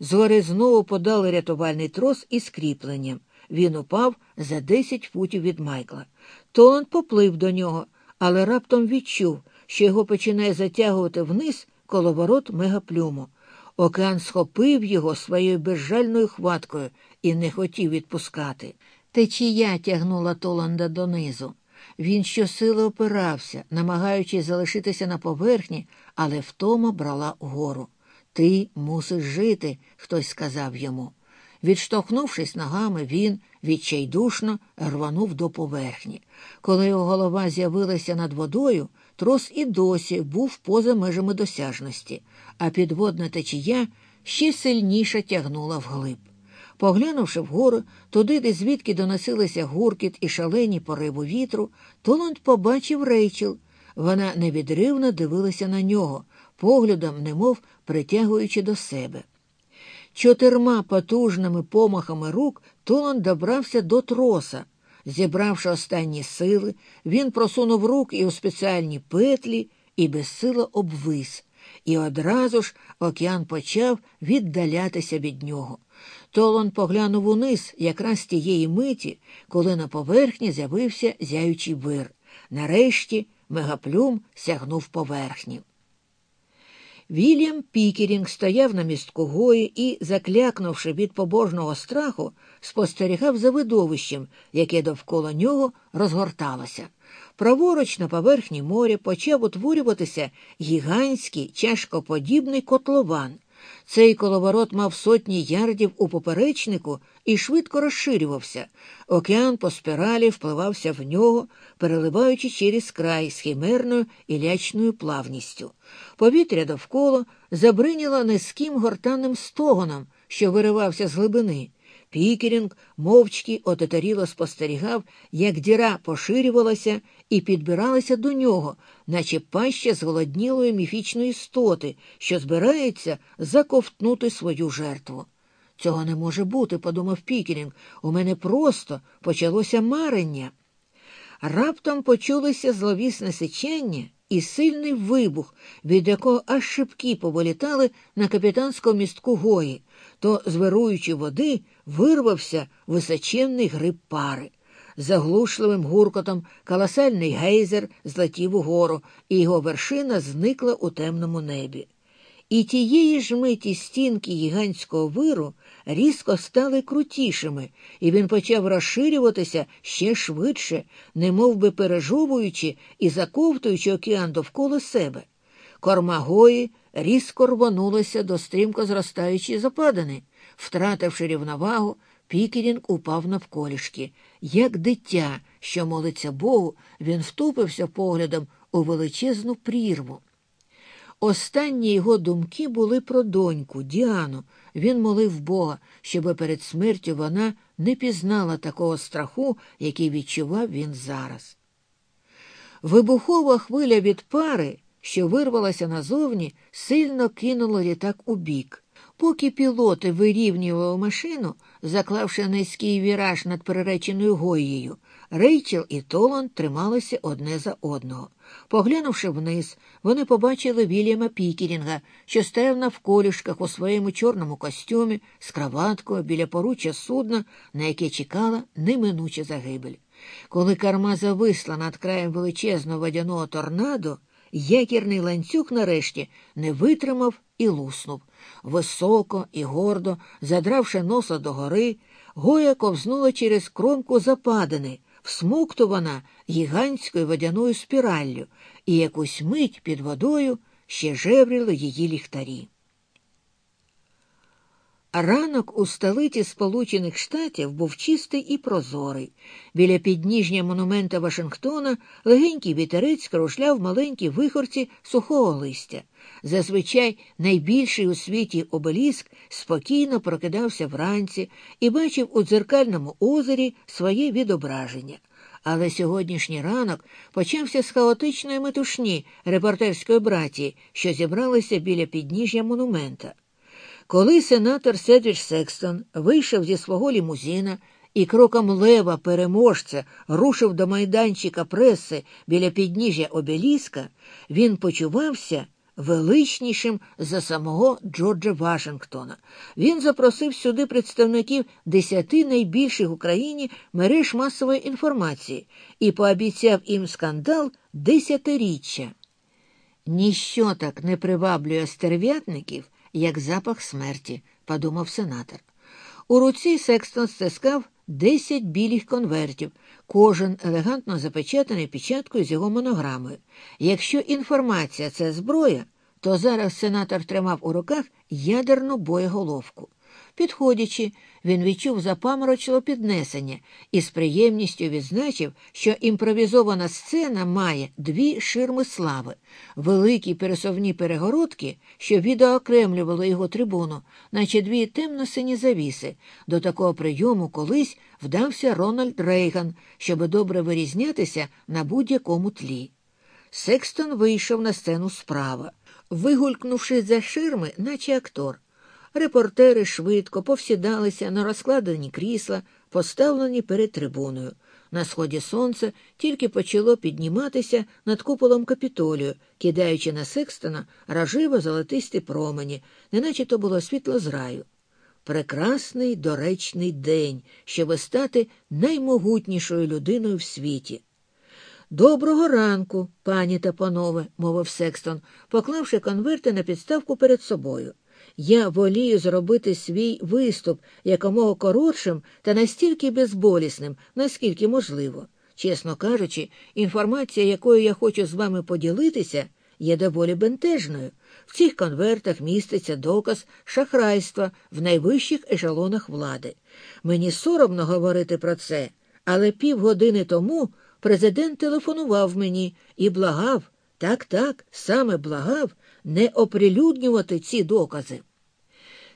Speaker 1: Згори знову подали рятувальний трос із кріпленням. Він упав за десять футів від Майкла. Толанд поплив до нього, але раптом відчув, що його починає затягувати вниз коло ворот мегаплюму. Океан схопив його своєю безжальною хваткою і не хотів відпускати. Течія тягнула Толанда донизу. Він щосили опирався, намагаючись залишитися на поверхні, але втома брала гору. Ти мусиш жити, хтось сказав йому. Відштовхнувшись ногами, він відчайдушно рванув до поверхні. Коли його голова з'явилася над водою, трос і досі був поза межами досяжності, а підводна течія ще сильніше тягнула вглиб. Поглянувши вгору, туди, де звідки доносилися гуркіт і шалені пориву вітру, Толанд побачив рейчел. Вона невідривно дивилася на нього, поглядом, немов притягуючи до себе. Чотирма потужними помахами рук Толанд добрався до троса. Зібравши останні сили, він просунув руки у спеціальні петлі і безсило обвис, і одразу ж океан почав віддалятися від нього. Толон поглянув униз якраз тієї миті, коли на поверхні з'явився зяючий вир. Нарешті мегаплюм сягнув поверхні. Вільям Пікерінг стояв на містку гої і, заклякнувши від побожного страху, спостерігав за видовищем, яке довкола нього розгорталося. Праворуч на поверхні моря почав утворюватися гігантський чашкоподібний котлован. Цей коловорот мав сотні ярдів у поперечнику і швидко розширювався. Океан по спіралі впливався в нього, переливаючи через край з химерною і лячною плавністю. Повітря довкола забриняло низьким гортанним стогоном, що виривався з глибини. Пікерінг мовчки отетеріло спостерігав, як діра поширювалася і підбиралася до нього, наче паща зголоднілої міфічної істоти, що збирається заковтнути свою жертву. Цього не може бути, подумав Пікерінг. У мене просто почалося марення. Раптом почулося зловісне сичання і сильний вибух, від якого аж шибки повилітали на капітанському містку гої, то з вируючої води вирвався височенний гриб пари. Заглушливим гуркотом колосальний гейзер злетів угору, і його вершина зникла у темному небі. І тієї ж миті стінки гігантського виру різко стали крутішими, і він почав розширюватися ще швидше, немов би пережовуючи і заковтуючи океан довкола себе. Корма гої різко рванулася до стрімко зростаючої западини. Втративши рівновагу, Пікерінг упав навколішки. Як дитя, що молиться Богу, він втупився поглядом у величезну прірву. Останні його думки були про доньку, Діану. Він молив Бога, щоб перед смертю вона не пізнала такого страху, який відчував він зараз. Вибухова хвиля від пари, що вирвалася назовні, сильно кинула літак у бік. Поки пілоти вирівнювали машину, заклавши низький віраж над приреченою гоєю, Рейчел і Толан трималися одне за одного. Поглянувши вниз, вони побачили Вільяма Пікерінга, що стояв навколішках у своєму чорному костюмі з краваткою біля поруччя судна, на яке чекала неминуча загибель. Коли карма зависла над краєм величезного водяного торнадо, якірний ланцюг нарешті не витримав і луснув. Високо і гордо, задравши носа догори, гоя ковзнула через кромку западини всмоктувана гігантською водяною спіраллю, і якусь мить під водою ще жевріли її ліхтарі. Ранок у столиці Сполучених Штатів був чистий і прозорий. Біля підніжня монумента Вашингтона легенький вітерець крушляв маленькі вихорці сухого листя. Зазвичай найбільший у світі обеліск спокійно прокидався вранці і бачив у дзеркальному озері своє відображення. Але сьогоднішній ранок почався з хаотичної метушні репортерської братії, що зібралися біля підніжжя монумента. Коли сенатор Седвіч Секстон вийшов зі свого лімузина і кроком лева переможця рушив до майданчика преси біля підніжжя обеліска, він почувався величнішим за самого Джорджа Вашингтона. Він запросив сюди представників десяти найбільших в Україні мереж масової інформації і пообіцяв їм скандал десятиріччя. Ніщо так не приваблює стерв'ятників, як запах смерті, подумав сенатор. У руці Секстон стискав десять білих конвертів, кожен елегантно запечатаний печаткою з його монограмою. Якщо інформація це зброя, то зараз сенатор тримав у руках ядерну боєголовку. Підходячи, він відчув запаморочило піднесення і з приємністю відзначив, що імпровізована сцена має дві ширми слави, великі пересувні перегородки, що відеоокремлювали його трибуну, наче дві темно-сині завіси. До такого прийому колись вдався Рональд Рейган, щоби добре вирізнятися на будь-якому тлі. Секстон вийшов на сцену справа, вигулькнувши за ширми, наче актор. Репортери швидко повсідалися на розкладені крісла, поставлені перед трибуною. На сході сонце тільки почало підніматися над куполом капітолію, кидаючи на Секстона раживо золотисті промені, неначе то було світло з раю. Прекрасний доречний день, щоби стати наймогутнішою людиною в світі. Доброго ранку, пані та панове, мовив Секстон, поклавши конверти на підставку перед собою. Я волію зробити свій виступ якомога коротшим та настільки безболісним, наскільки можливо. Чесно кажучи, інформація, якою я хочу з вами поділитися, є доволі бентежною. В цих конвертах міститься доказ шахрайства в найвищих ешелонах влади. Мені соромно говорити про це, але півгодини тому президент телефонував мені і благав, так, так, саме благав, не оприлюднювати ці докази.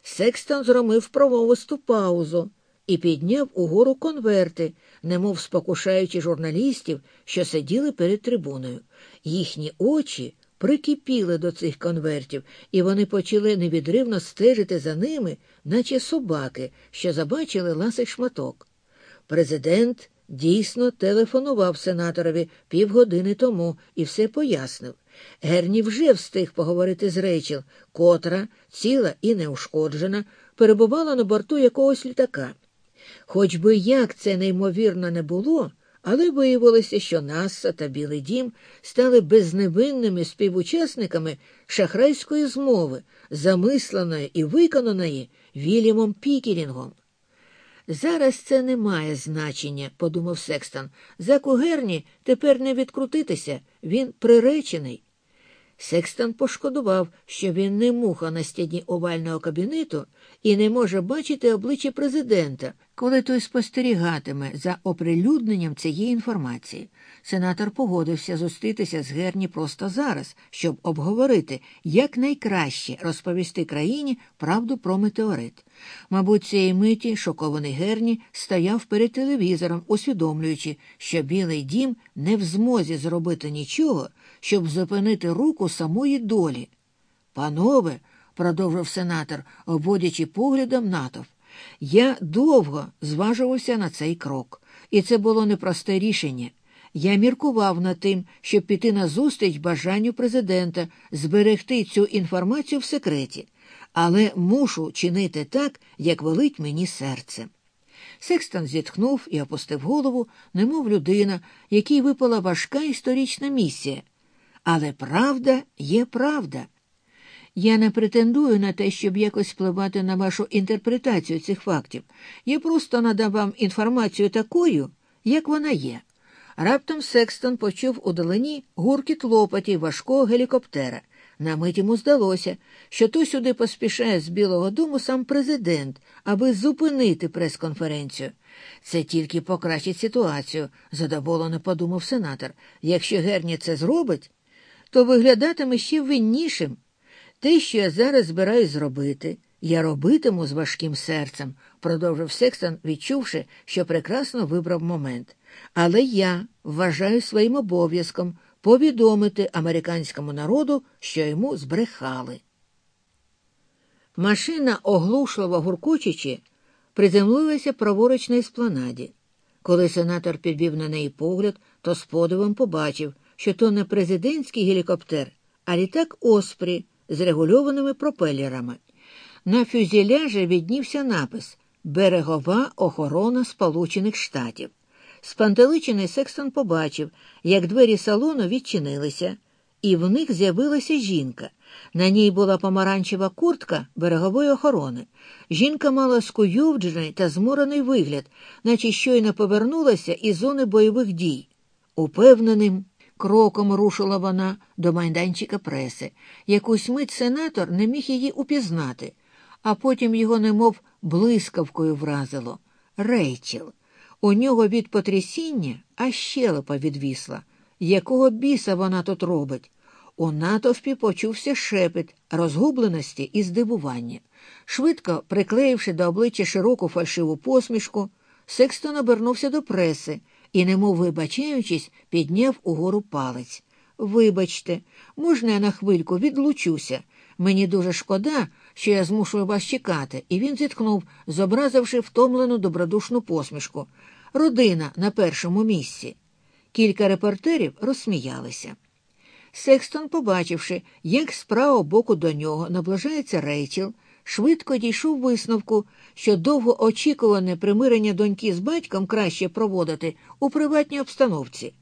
Speaker 1: Секстон зромив промовисту паузу і підняв угору конверти, немов спокушаючи журналістів, що сиділи перед трибуною. Їхні очі прикипіли до цих конвертів, і вони почали невідривно стежити за ними, наче собаки, що забачили ласий шматок. Президент дійсно телефонував сенаторові півгодини тому і все пояснив. Герні вже встиг поговорити з Рейчел, котра, ціла і неушкоджена, перебувала на борту якогось літака. Хоч би як це неймовірно не було, але виявилося, що Наса та Білий Дім стали безневинними співучасниками шахрайської змови, замисленої і виконаної Вільямом Пікерінгом. Зараз це не має значення, подумав Секстон. За Кугерні тепер не відкрутитися, він приречений. Секстон пошкодував, що він не муха на стіні овального кабінету і не може бачити обличчя президента, коли той спостерігатиме за оприлюдненням цієї інформації. Сенатор погодився зустрітися з Герні просто зараз, щоб обговорити, як найкраще розповісти країні правду про метеорит. Мабуть, цієї миті шокований Герні стояв перед телевізором, усвідомлюючи, що Білий дім не в змозі зробити нічого, щоб зупинити руку самої долі. Панове, продовжив сенатор, обводячи поглядом натовп, я довго зважувався на цей крок, і це було непросте рішення. Я міркував над тим, щоб піти на зустріч бажанню президента зберегти цю інформацію в секреті, але мушу чинити так, як велить мені серце. Секстон зітхнув і опустив голову, немов людина, якій випала важка історична місія. Але правда є правда. Я не претендую на те, щоб якось впливати на вашу інтерпретацію цих фактів. Я просто надам вам інформацію такою, як вона є. Раптом Секстон почув у долині гуркіт лопаті важкого гелікоптера. На мить йому здалося, що то сюди поспішає з Білого Дому сам президент, аби зупинити прес-конференцію. Це тільки покращить ситуацію, задоволено подумав сенатор. Якщо Герні це зробить, то виглядатиме ще виннішим. Те, що я зараз збираюсь зробити, я робитиму з важким серцем, продовжив Секстон, відчувши, що прекрасно вибрав момент. Але я вважаю своїм обов'язком повідомити американському народу, що йому збрехали. Машина, оглушливо гуркочучи, приземлилася праворуч на еспланаді. Коли сенатор підвів на неї погляд, то з подивом побачив, що то не президентський гелікоптер, а літак Оспрі з регульованими пропелерами. На фюзеляжі віднівся напис Берегова охорона Сполучених Штатів. Спантеличений Секстон побачив, як двері салону відчинилися, і в них з'явилася жінка. На ній була помаранчева куртка берегової охорони. Жінка мала скуйовджений та зморений вигляд, наче щойно повернулася із зони бойових дій. Упевненим кроком рушила вона до майданчика преси. Якусь мить сенатор не міг її упізнати, а потім його немов блискавкою вразило. Рейчел. У нього від потрясіння аж щелепа відвісла. Якого біса вона тут робить? У натовпі почувся шепіт розгубленості і здивування. Швидко приклеївши до обличчя широку фальшиву посмішку, Секстон обернувся до преси і, немов вибачаючись, підняв угору палець. Вибачте, можна я на хвильку відлучуся. Мені дуже шкода, що я змушую вас чекати, і він зітхнув, зобразивши втомлену добродушну посмішку. Родина на першому місці. Кілька репортерів розсміялися. Секстон, побачивши, як з правого боку до нього наближається Рейчел, швидко дійшов висновку, що довгоочікуване примирення доньки з батьком краще проводити у приватній обстановці.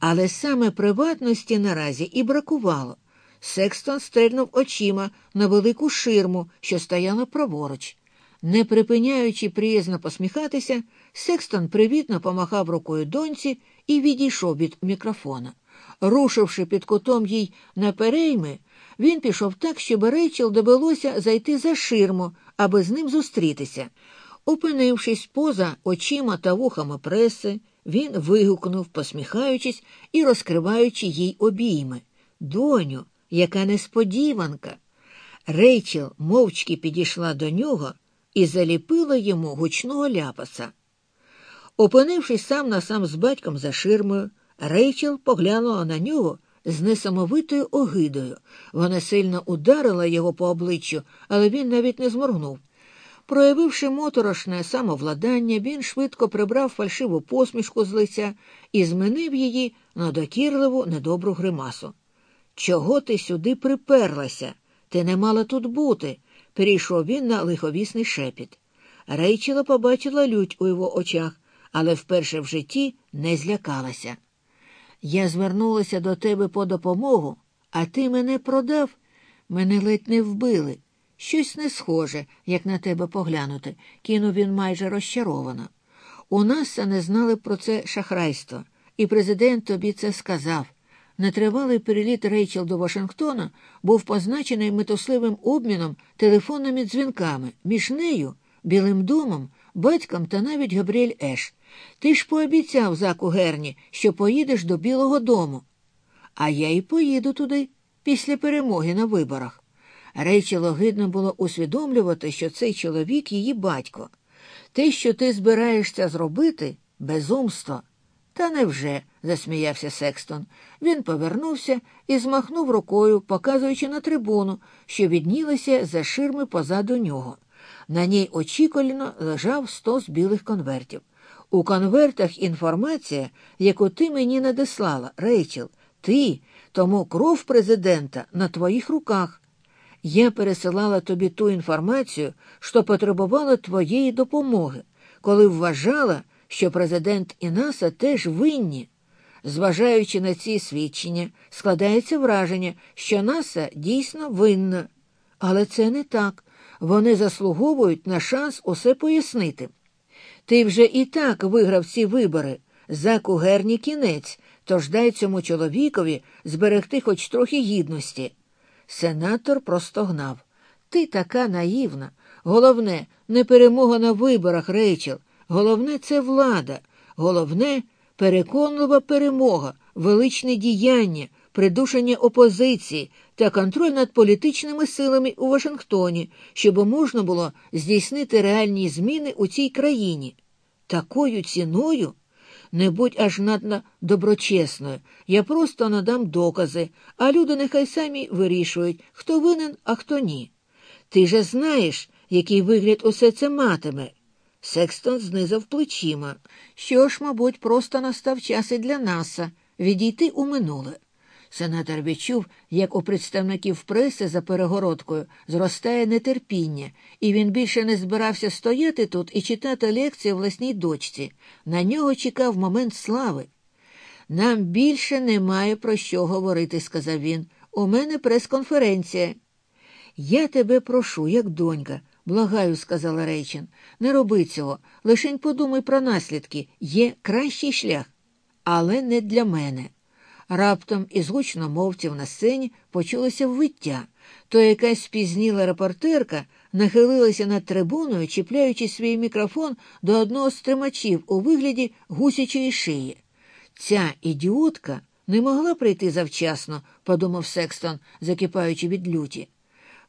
Speaker 1: Але саме приватності наразі і бракувало. Секстон стрельнув очима на велику ширму, що стояла праворуч. Не припиняючи приязно посміхатися, Секстон привітно помахав рукою доньці і відійшов від мікрофона. Рушивши під кутом їй на перейми, він пішов так, щоб Рейчел довелося зайти за ширму, аби з ним зустрітися. Опинившись поза очима та вухами преси, він вигукнув, посміхаючись і розкриваючи їй обійми. Доню, яка несподіванка. Рейчел мовчки підійшла до нього і заліпила йому гучного ляпаса. Опинившись сам на сам з батьком за ширмою, Рейчел поглянула на нього з несамовитою огидою. Вона сильно ударила його по обличчю, але він навіть не зморгнув. Проявивши моторошне самовладання, він швидко прибрав фальшиву посмішку з лиця і змінив її на докірливу недобру гримасу. Чого ти сюди приперлася? Ти не мала тут бути, перейшов він на лиховісний шепіт. Рейчела побачила лють у його очах, але вперше в житті не злякалася. Я звернулася до тебе по допомогу, а ти мене продав, мене ледь не вбили. Щось не схоже, як на тебе поглянути, кинув він майже розчаровано. У нас не знали про це шахрайство, і президент тобі це сказав. Нетривалий переліт Рейчел до Вашингтона був позначений метосливим обміном телефонними дзвінками між нею, Білим домом, батьком та навіть Габріель Еш. Ти ж пообіцяв заку Герні, що поїдеш до Білого дому. А я й поїду туди після перемоги на виборах. Рейчел огидно було усвідомлювати, що цей чоловік її батько. Те, що ти збираєшся зробити, безумство. Та невже? засміявся Секстон. Він повернувся і змахнув рукою, показуючи на трибуну, що віднілися за ширми позаду нього. На ній очікувально лежав стос білих конвертів. У конвертах інформація, яку ти мені надіслала, Рейчел, ти, тому кров президента на твоїх руках. Я пересилала тобі ту інформацію, що потребувала твоєї допомоги, коли вважала, що президент і НАСА теж винні. Зважаючи на ці свідчення, складається враження, що НАСА дійсно винна. Але це не так. Вони заслуговують на шанс усе пояснити. Ти вже і так виграв ці вибори. Заку Герні кінець, тож дай цьому чоловікові зберегти хоч трохи гідності. Сенатор простогнав. Ти така наївна. Головне, не перемога на виборах, Рейчел. Головне це влада. Головне переконлива перемога, величне діяння, придушення опозиції та контроль над політичними силами у Вашингтоні, щоб можна було здійснити реальні зміни у цій країні. Такою ціною не будь аж надто доброчесною. Я просто надам докази, а люди нехай самі вирішують, хто винен, а хто ні. Ти же знаєш, який вигляд усе це матиме. Секстон знизав плечима. Що ж, мабуть, просто настав час і для наса відійти у минуле. Сенатор відчув, як у представників преси за перегородкою зростає нетерпіння, і він більше не збирався стояти тут і читати лекції власній дочці. На нього чекав момент слави. Нам більше немає про що говорити, сказав він. У мене прес-конференція. Я тебе прошу, як донька, благаю, сказала Рейчин. Не роби цього. Лишень подумай про наслідки. Є кращий шлях, але не для мене. Раптом із гучномовців на сцені почулося виття, то якась спізніла репортерка нахилилася над трибуною, чіпляючи свій мікрофон до одного з тримачів у вигляді гусячої шиї. Ця ідіотка не могла прийти завчасно, подумав Секстон, закипаючи від люті.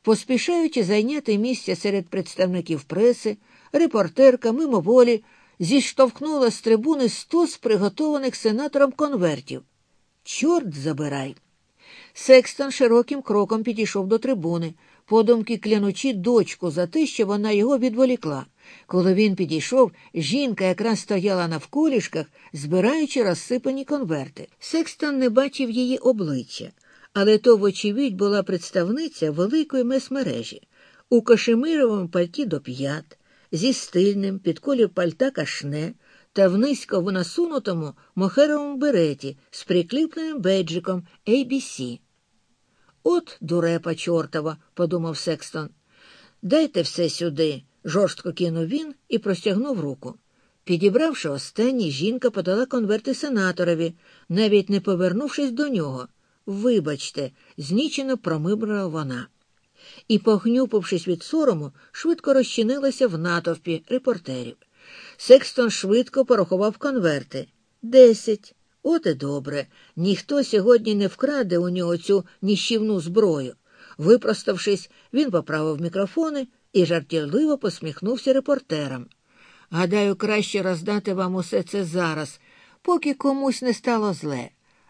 Speaker 1: Поспішаючи зайняти місце серед представників преси, репортерка мимоволі зіштовхнула з трибуни стос приготованих сенатором конвертів. Чорт забирай. Секстон широким кроком підійшов до трибуни, подумки клянучи дочку за те, що вона його відволікла. Коли він підійшов, жінка якраз стояла навколішках, збираючи розсипані конверти. Секстон не бачив її обличчя, але то, вочевидь, була представниця великої месмережі у кашемировому пальті до п'ят, зі стильним під колір пальта кашне та в низько насунутому мохеровому береті з прикліпленим бейджиком ABC. От дурепа чортова, подумав Секстон. Дайте все сюди, жорстко кинув він і простягнув руку. Підібравши останній, жінка подала конверти сенаторові, навіть не повернувшись до нього. Вибачте, знічено промибрала вона. І, погнюпившись від сорому, швидко розчинилася в натовпі репортерів. Секстон швидко порахував конверти. Десять. От і добре. Ніхто сьогодні не вкраде у нього цю ніщівну зброю. Випроставшись, він поправив мікрофони і жартівливо посміхнувся репортерам. Гадаю, краще роздати вам усе це зараз, поки комусь не стало зле.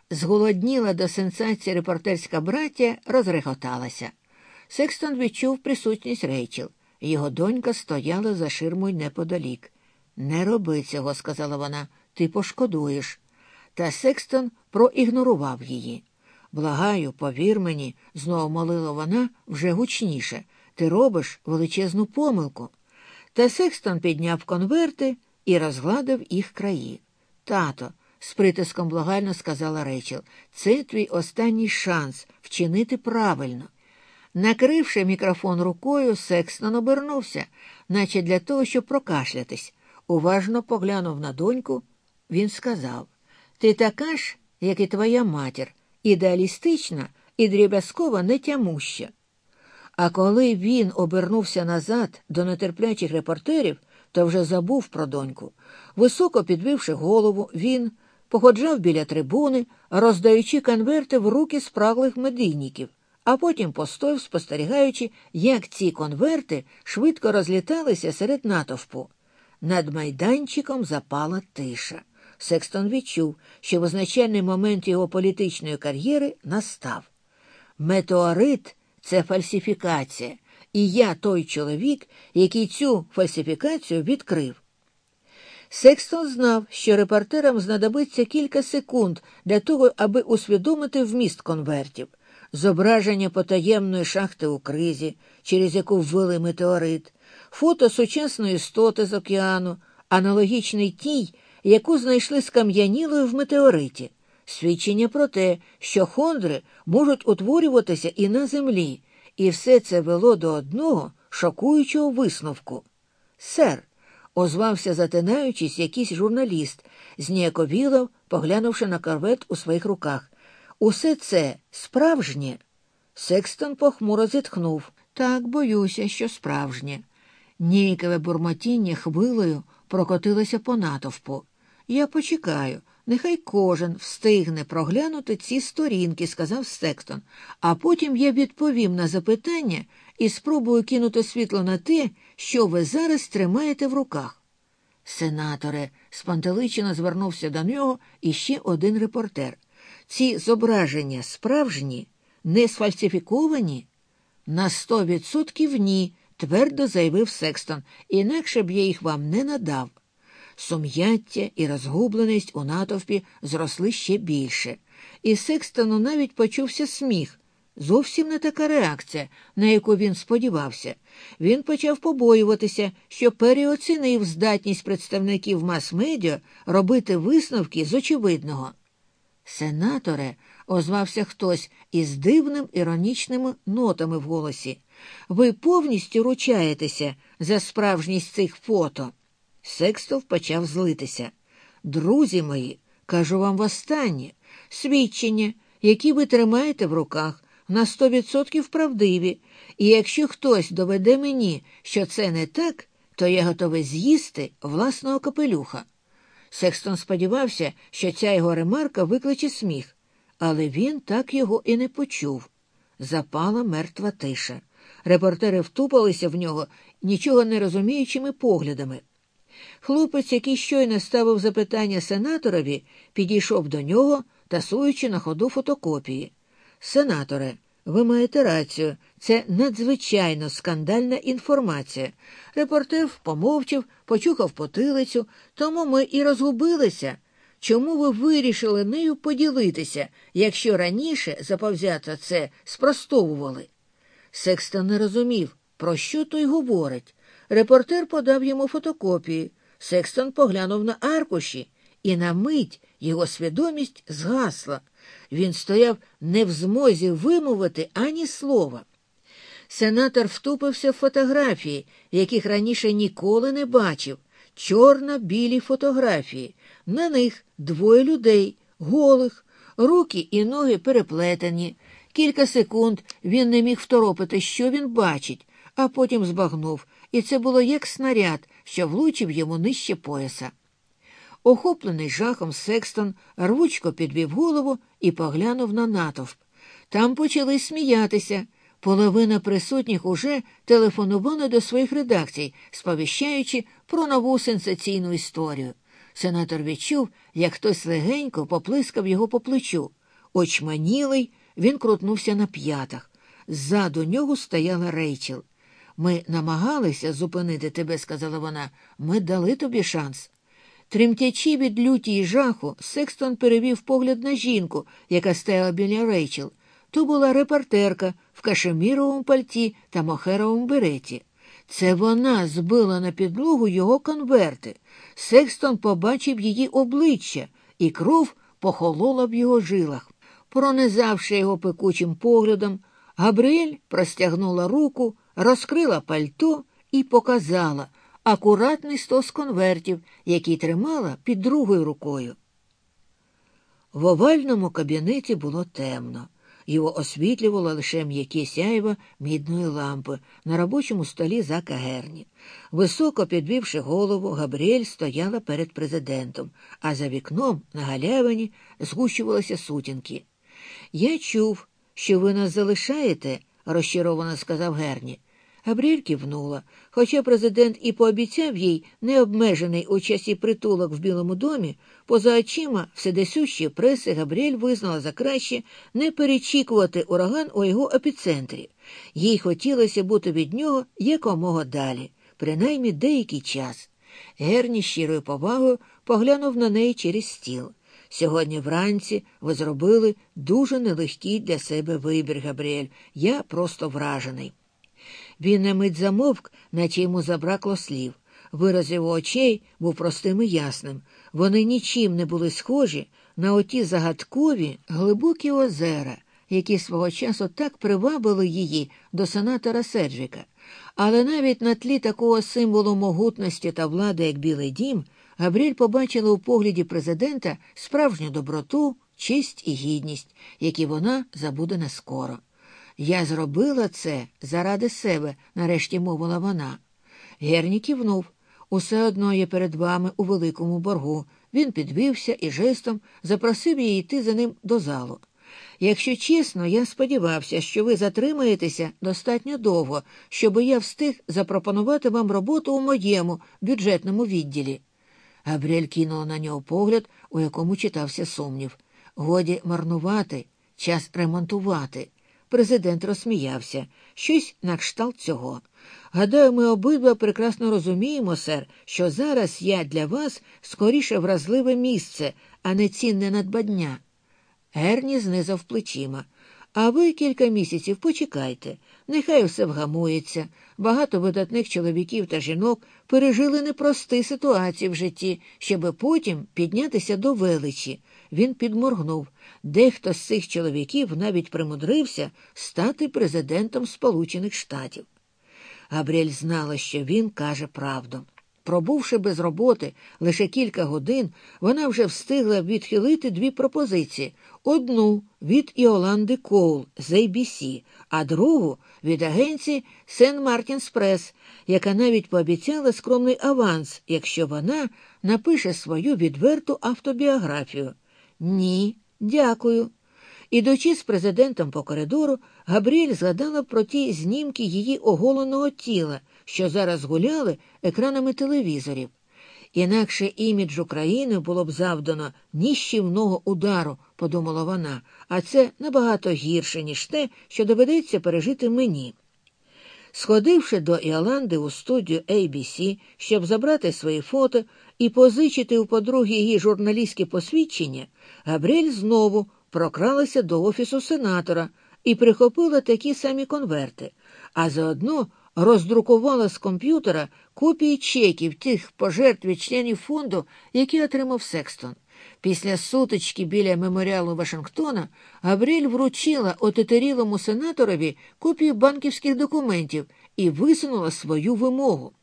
Speaker 1: Зголодніла до сенсації репортерська браття розреготалася. Секстон відчув присутність Рейчел. Його донька стояла за ширмою неподалік. Не роби цього, сказала вона, ти пошкодуєш. Та Секстон проігнорував її. Благаю, повір мені, знову молила вона вже гучніше. Ти робиш величезну помилку. Та Секстон підняв конверти і розгладив їх краї. Тато, з притиском благально сказала Рейчел, це твій останній шанс вчинити правильно. Накривши мікрофон рукою, Секстон обернувся, наче для того, щоб прокашлятись. Уважно поглянув на доньку, він сказав Ти така ж, як і твоя матір, ідеалістична і дріб'язкова нетямуща. А коли він обернувся назад до нетерплячих репортерів, то вже забув про доньку. Високо підвівши голову, він походжав біля трибуни, роздаючи конверти в руки спраглих медійників, а потім постояв, спостерігаючи, як ці конверти швидко розліталися серед натовпу. Над майданчиком запала тиша. Секстон відчув, що визначальний момент його політичної кар'єри настав. Метеорит це фальсифікація, і я той чоловік, який цю фальсифікацію відкрив. Секстон знав, що репортерам знадобиться кілька секунд для того, аби усвідомити вміст конвертів, зображення потаємної шахти у кризі, через яку ввели метеорит, фото сучасної істоти з океану, аналогічний тій, яку знайшли скам'янілою в метеориті, свідчення про те, що хондри можуть утворюватися і на землі, і все це вело до одного шокуючого висновку. Сер, озвався, затинаючись, якийсь журналіст, зніяковіло, поглянувши на корвет у своїх руках. Усе це справжнє. Секстон похмуро зітхнув. Так боюся, що справжнє. Ніякове бурмотіння хвилею прокотилося по натовпу. Я почекаю, нехай кожен встигне проглянути ці сторінки, сказав Секстон, а потім я відповім на запитання і спробую кинути світло на те, що ви зараз тримаєте в руках. Сенаторе, спантеличено звернувся до нього іще один репортер. Ці зображення справжні, не сфальсифіковані? На сто відсотків ні, твердо заявив Секстон, інакше б я їх вам не надав. Сум'яття і розгубленість у натовпі зросли ще більше, і Секстону навіть почувся сміх. Зовсім не така реакція, на яку він сподівався. Він почав побоюватися, що переоцінив здатність представників мас-медіа робити висновки з очевидного. Сенаторе, озвався хтось із дивним іронічними нотами в голосі. Ви повністю ручаєтеся за справжність цих фото. Секстов почав злитися. Друзі мої, кажу вам востаннє, свідчення, які ви тримаєте в руках, на сто відсотків правдиві, і якщо хтось доведе мені, що це не так, то я готовий з'їсти власного капелюха. Секстон сподівався, що ця його ремарка викличе сміх, але він так його і не почув. Запала мертва тиша. Репортери втупалися в нього нічого не розуміючими поглядами. Хлопець, який щойно ставив запитання сенаторові, підійшов до нього, тасуючи на ходу фотокопії. Сенаторе, ви маєте рацію, це надзвичайно скандальна інформація. Репортер помовчав, почухав потилицю, тому ми і розгубилися. Чому ви вирішили нею поділитися, якщо раніше заповзято це спростовували? Секстон не розумів, про що той говорить. Репортер подав йому фотокопії. Секстон поглянув на аркуші, і на мить його свідомість згасла. Він стояв не в змозі вимовити ані слова. Сенатор втупився в фотографії, яких раніше ніколи не бачив. Чорно-білі фотографії. На них двоє людей, голих, руки і ноги переплетені. Кілька секунд він не міг второпити, що він бачить, а потім збагнув, і це було як снаряд, що влучив йому нижче пояса. Охоплений жахом Секстон рвучко підвів голову і поглянув на натовп. Там почали сміятися. Половина присутніх уже телефонувала до своїх редакцій, сповіщаючи про нову сенсаційну історію. Сенатор відчув, як хтось легенько поплискав його по плечу. Очманілий, він крутнувся на п'ятах. Ззаду нього стояла Рейчел. Ми намагалися зупинити тебе, сказала вона. Ми дали тобі шанс. Тремтячи від люті й жаху, Секстон перевів погляд на жінку, яка стояла біля Рейчел. То була репортерка в кашеміровому пальті та мохеровому береті. Це вона збила на підлогу його конверти. Секстон побачив її обличчя, і кров похолола в його жилах. Пронизавши його пекучим поглядом, Габриель простягнула руку, розкрила пальто і показала акуратний стос конвертів, який тримала під другою рукою. В овальному кабінеті було темно. Його освітлювало лише м'яке сяйво мідної лампи на робочому столі Зака Герні. Високо підвівши голову, Габріель стояла перед президентом, а за вікном на галявині згущувалися сутінки. Я чув, що ви нас залишаєте, розчаровано сказав Герні. Габріель кивнула, хоча президент і пообіцяв їй необмежений у часі притулок в Білому домі, поза очима вседесющої преси Габріель визнала за краще не перечікувати ураган у його епіцентрі. Їй хотілося бути від нього якомога далі, принаймні деякий час. Герні щирою повагою поглянув на неї через стіл. Сьогодні вранці ви зробили дуже нелегкий для себе вибір, Габріель. Я просто вражений. Він на мить замовк, наче йому забракло слів. Вираз його очей був простим і ясним. Вони нічим не були схожі на оті загадкові глибокі озера, які свого часу так привабили її до сенатора Седжвіка. Але навіть на тлі такого символу могутності та влади, як Білий дім, Габріль побачила у погляді президента справжню доброту, честь і гідність, які вона забуде не скоро. Я зробила це заради себе, нарешті мовила вона. Герні кивнув. Усе одно є перед вами у великому боргу. Він підвівся і жестом запросив її йти за ним до залу. Якщо чесно, я сподівався, що ви затримаєтеся достатньо довго, щоб я встиг запропонувати вам роботу у моєму бюджетному відділі. Габріель кинула на нього погляд, у якому читався сумнів. Годі марнувати, час ремонтувати. президент розсміявся. Щось на кшталт цього. Гадаю, ми обидва прекрасно розуміємо, сер, що зараз я для вас скоріше вразливе місце, а не цінне надбання. Герні знизав плечима. А ви кілька місяців почекайте, нехай все вгамується. Багато видатних чоловіків та жінок пережили непрості ситуації в житті, щоби потім піднятися до величі. Він підморгнув. Дехто з цих чоловіків навіть примудрився стати президентом Сполучених Штатів. Габріель знала, що він каже правду. Пробувши без роботи лише кілька годин, вона вже встигла відхилити дві пропозиції: одну від Іоланди Коул з ABC, а другу від агенції Сен Мартінс Прес, яка навіть пообіцяла скромний аванс, якщо вона напише свою відверту автобіографію. Ні, дякую. Ідучи з президентом по коридору, Габріель згадала про ті знімки її оголеного тіла, що зараз гуляли екранами телевізорів. Інакше імідж України було б завдано ніщівного удару, подумала вона, а це набагато гірше, ніж те, що доведеться пережити мені. Сходивши до Іоланди у студію ABC, щоб забрати свої фото і позичити у подруги її журналістське посвідчення, Габріель знову прокралася до офісу сенатора і прихопила такі самі конверти, а заодно роздрукувала з комп'ютера копії чеків тих пожертв від членів фонду, які отримав Секстон. Після сутички біля меморіалу Вашингтона Габріель вручила отетерілому сенаторові копію банківських документів і висунула свою вимогу.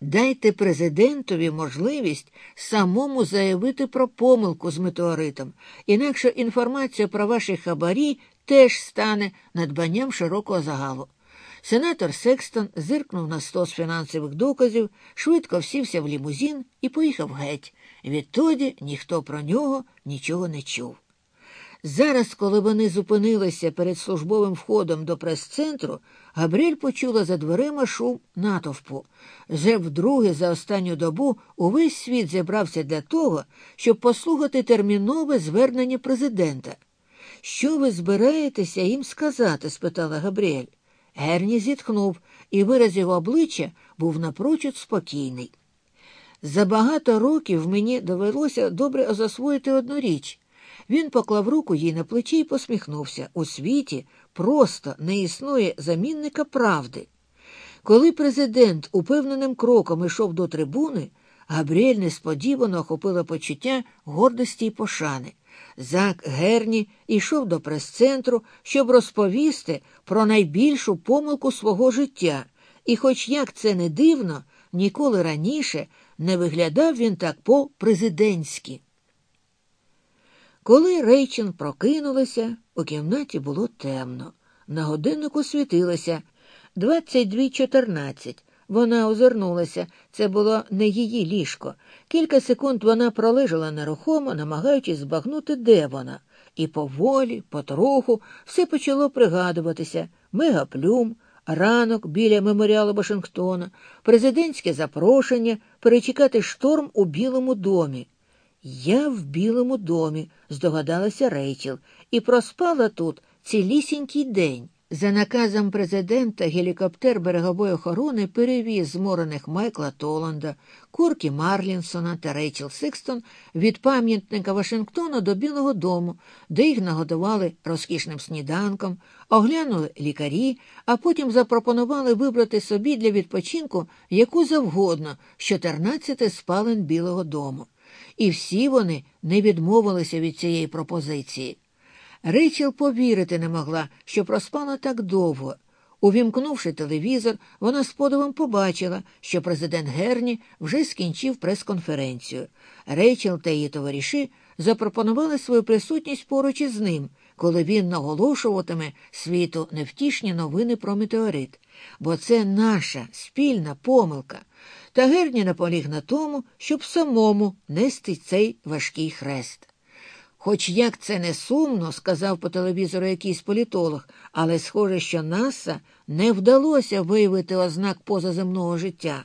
Speaker 1: Дайте президентові можливість самому заявити про помилку з метеоритом, інакше інформація про ваші хабарі теж стане надбанням широкого загалу. Сенатор Секстон зиркнув на стос фінансових доказів, швидко всівся в лімузин і поїхав геть. Відтоді ніхто про нього нічого не чув. Зараз, коли вони зупинилися перед службовим входом до прес-центру, Габріель почула за дверима шум натовпу. Вже вдруге за останню добу увесь світ зібрався для того, щоб послухати термінове звернення президента. Що ви збираєтеся їм сказати? спитала Габріель. Герні зітхнув, і вираз його обличчя був напрочуд спокійний. За багато років мені довелося добре засвоїти одну річ. Він поклав руку їй на плечі і посміхнувся. У світі просто не існує замінника правди. Коли президент упевненим кроком ішов до трибуни, Габріель несподівано охопила почуття гордості й пошани. Зак Герні йшов до прес-центру, щоб розповісти про найбільшу помилку свого життя, і, хоч як це не дивно, ніколи раніше не виглядав він так по президентськи. Коли Рейчин прокинулася, у кімнаті було темно. На годиннику світилося 22.14. Вона озирнулася. Це було не її ліжко. Кілька секунд вона пролежала нерухомо, намагаючись збагнути, де вона. І поволі, потроху, все почало пригадуватися мегаплюм, ранок біля меморіалу Вашингтона, президентське запрошення перечекати шторм у Білому домі. Я в Білому домі, здогадалася Рейчел, і проспала тут цілісінький день. За наказом президента гелікоптер берегової охорони перевіз зморених Майкла Толанда, Куркі Марлінсона та Рейчел Сикстон від пам'ятника Вашингтона до Білого дому, де їх нагодували розкішним сніданком, оглянули лікарі, а потім запропонували вибрати собі для відпочинку яку завгодно з 14 спален Білого дому. І всі вони не відмовилися від цієї пропозиції. Рейчел повірити не могла, що проспала так довго. Увімкнувши телевізор, вона з подивом побачила, що президент Герні вже скінчив прес-конференцію. Рейчел та її товариші запропонували свою присутність поруч із ним, коли він наголошуватиме світу невтішні новини про метеорит. Бо це наша спільна помилка. Та Герні наполіг на тому, щоб самому нести цей важкий хрест. Хоч як це не сумно, сказав по телевізору якийсь політолог, але схоже, що НАСА не вдалося виявити ознак позаземного життя.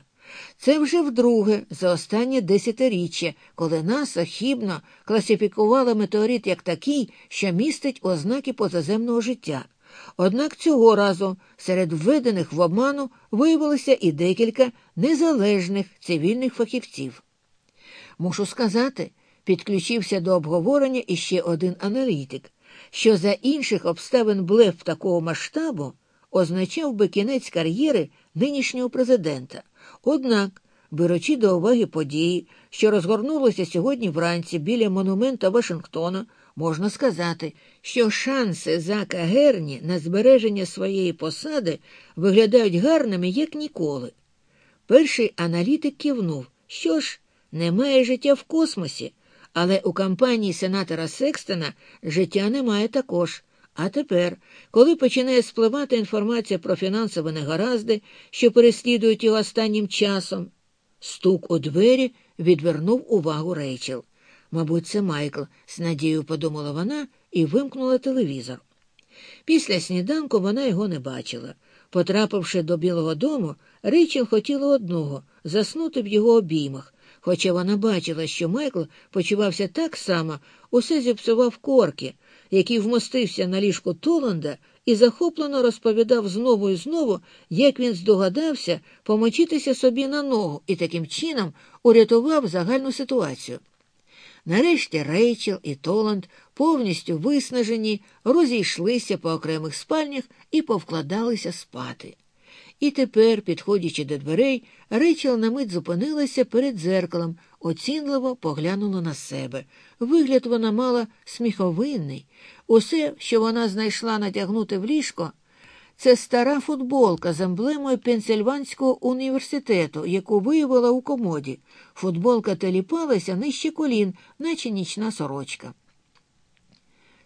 Speaker 1: Це вже вдруге за останнє десятиріччя, коли НАСА хібно класифікувала метеорит як такий, що містить ознаки позаземного життя. Однак цього разу серед введених в обману виявилося і декілька незалежних цивільних фахівців. Мушу сказати, підключився до обговорення іще один аналітик, що за інших обставин блеф такого масштабу означав би кінець кар'єри нинішнього президента. Однак, беручи до уваги події, що розгорнулося сьогодні вранці біля монумента Вашингтона, можна сказати, що шанси Зака Герні на збереження своєї посади виглядають гарними, як ніколи. Перший аналітик кивнув, що ж, немає життя в космосі, але у кампанії сенатора Секстона життя немає також. А тепер, коли починає спливати інформація про фінансові негаразди, що переслідують його останнім часом, стук у двері відвернув увагу Рейчел. Мабуть, це Майкл, з надією подумала вона і вимкнула телевізор. Після сніданку вона його не бачила. Потрапивши до Білого дому, Рейчел хотіла одного заснути в його обіймах, хоча вона бачила, що Майкл почувався так само, усе зіпсував корки, який вмостився на ліжку Толанда і захоплено розповідав знову і знову, як він здогадався помочитися собі на ногу і таким чином урятував загальну ситуацію. Нарешті Рейчел і Толанд, повністю виснажені, розійшлися по окремих спальнях і повкладалися спати. І тепер, підходячи до дверей, Рейчел на мить зупинилася перед дзеркалом, оцінливо поглянула на себе. Вигляд вона мала сміховинний. Усе, що вона знайшла натягнути в ліжко, це стара футболка з емблемою Пенсильванського університету, яку виявила у комоді. Футболка теліпалася нижче колін, наче нічна сорочка.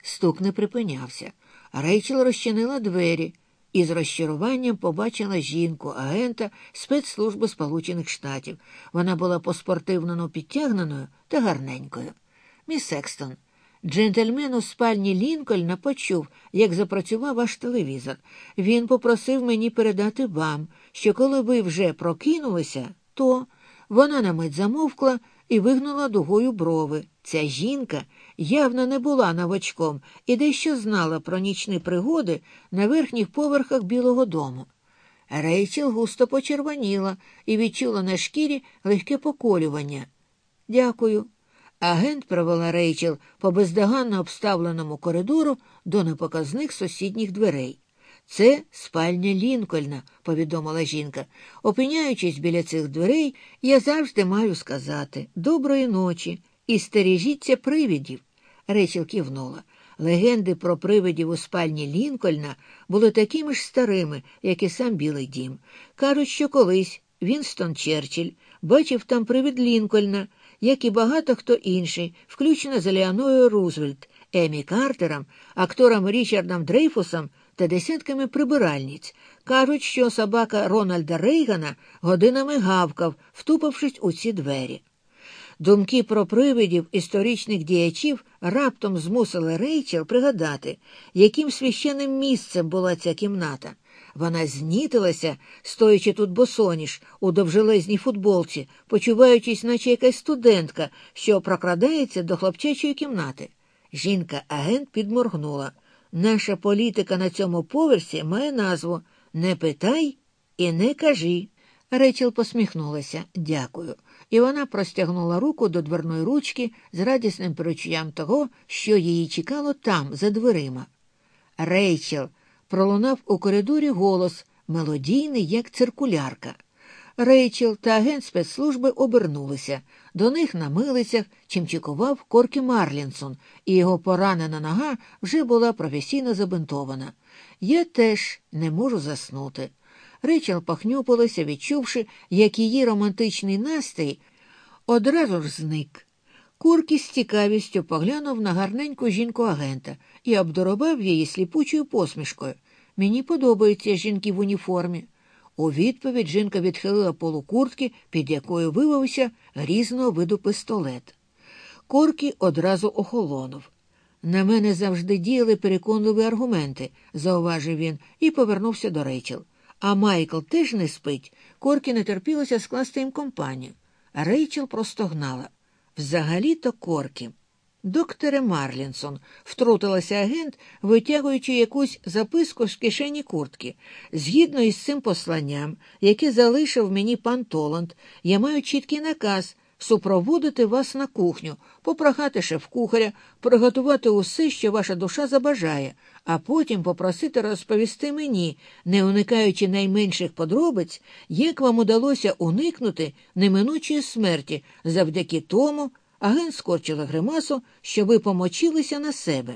Speaker 1: Стук не припинявся. Рейчел розчинила двері і з розчаруванням побачила жінку, агента спецслужби Сполучених Штатів. Вона була поспортивнено підтягненою та гарненькою. Міс Секстон, джентльмен у спальні Лінкольна почув, як запрацював ваш телевізор. Він попросив мені передати вам, що коли ви вже прокинулися, то вона на мить замовкла і вигнула дугою брови. Ця жінка явно не була новачком і дещо знала про нічні пригоди на верхніх поверхах Білого дому. Рейчел густо почервоніла і відчула на шкірі легке поколювання. Дякую. Агент провела Рейчел по бездоганно обставленому коридору до непоказних сусідніх дверей. Це спальня Лінкольна, повідомила жінка. Опиняючись біля цих дверей, я завжди маю сказати доброї ночі і стережіться привидів. Речел кивнула. Легенди про привидів у спальні Лінкольна були такими ж старими, як і сам Білий дім. Кажуть, що колись Вінстон Черчилль бачив там привид Лінкольна, як і багато хто інший, включно з Елеонорою Рузвельт, Емі Картер, актором Річардом Дрейфусом та десятками прибиральниць. Кажуть, що собака Рональда Рейгана годинами гавкав, втупившись у ці двері. Думки про привидів історичних діячів раптом змусили Рейчел пригадати, яким священним місцем була ця кімната. Вона знітилася, стоячи тут босоніж у довжелезній футболці, почуваючись, наче якась студентка, що прокрадається до хлопчачої кімнати. Жінка-агент підморгнула. Наша політика на цьому поверсі має назву Не питай і не кажи. Рейчел посміхнулася. Дякую і вона простягнула руку до дверної ручки з радісним перечуттям того, що її чекало там, за дверима. Рейчел пролунав у коридорі голос, мелодійний, як циркулярка. Рейчел та агент спецслужби обернулися. До них на милицях чимчикував Коркі Марлінсон, і його поранена нога вже була професійно забинтована. Я теж не можу заснути. Ричал похнюпилася, відчувши, як її романтичний настрій одразу ж зник. Куркі з цікавістю поглянув на гарненьку жінку агента і обдоробав її сліпучою посмішкою. Мені подобаються жінки в уніформі. У відповідь жінка відхилила полу куртки, під якою вивався грізного виду пистолет. Коркі одразу охолонув. На мене завжди діяли переконливі аргументи, зауважив він і повернувся до Рейчел а Майкл теж не спить, Коркі не терпілося скласти їм компанію. Рейчел простогнала. Взагалі-то Коркі. Докторе Марлінсон, втрутилася агент, витягуючи якусь записку з кишені куртки. Згідно із цим посланням, яке залишив мені пан Толанд, я маю чіткий наказ супроводити вас на кухню, попрохати шеф-кухаря, приготувати усе, що ваша душа забажає, а потім попросити розповісти мені, не уникаючи найменших подробиць, як вам удалося уникнути неминучої смерті завдяки тому. Агент скорчила гримасу, що ви помочилися на себе.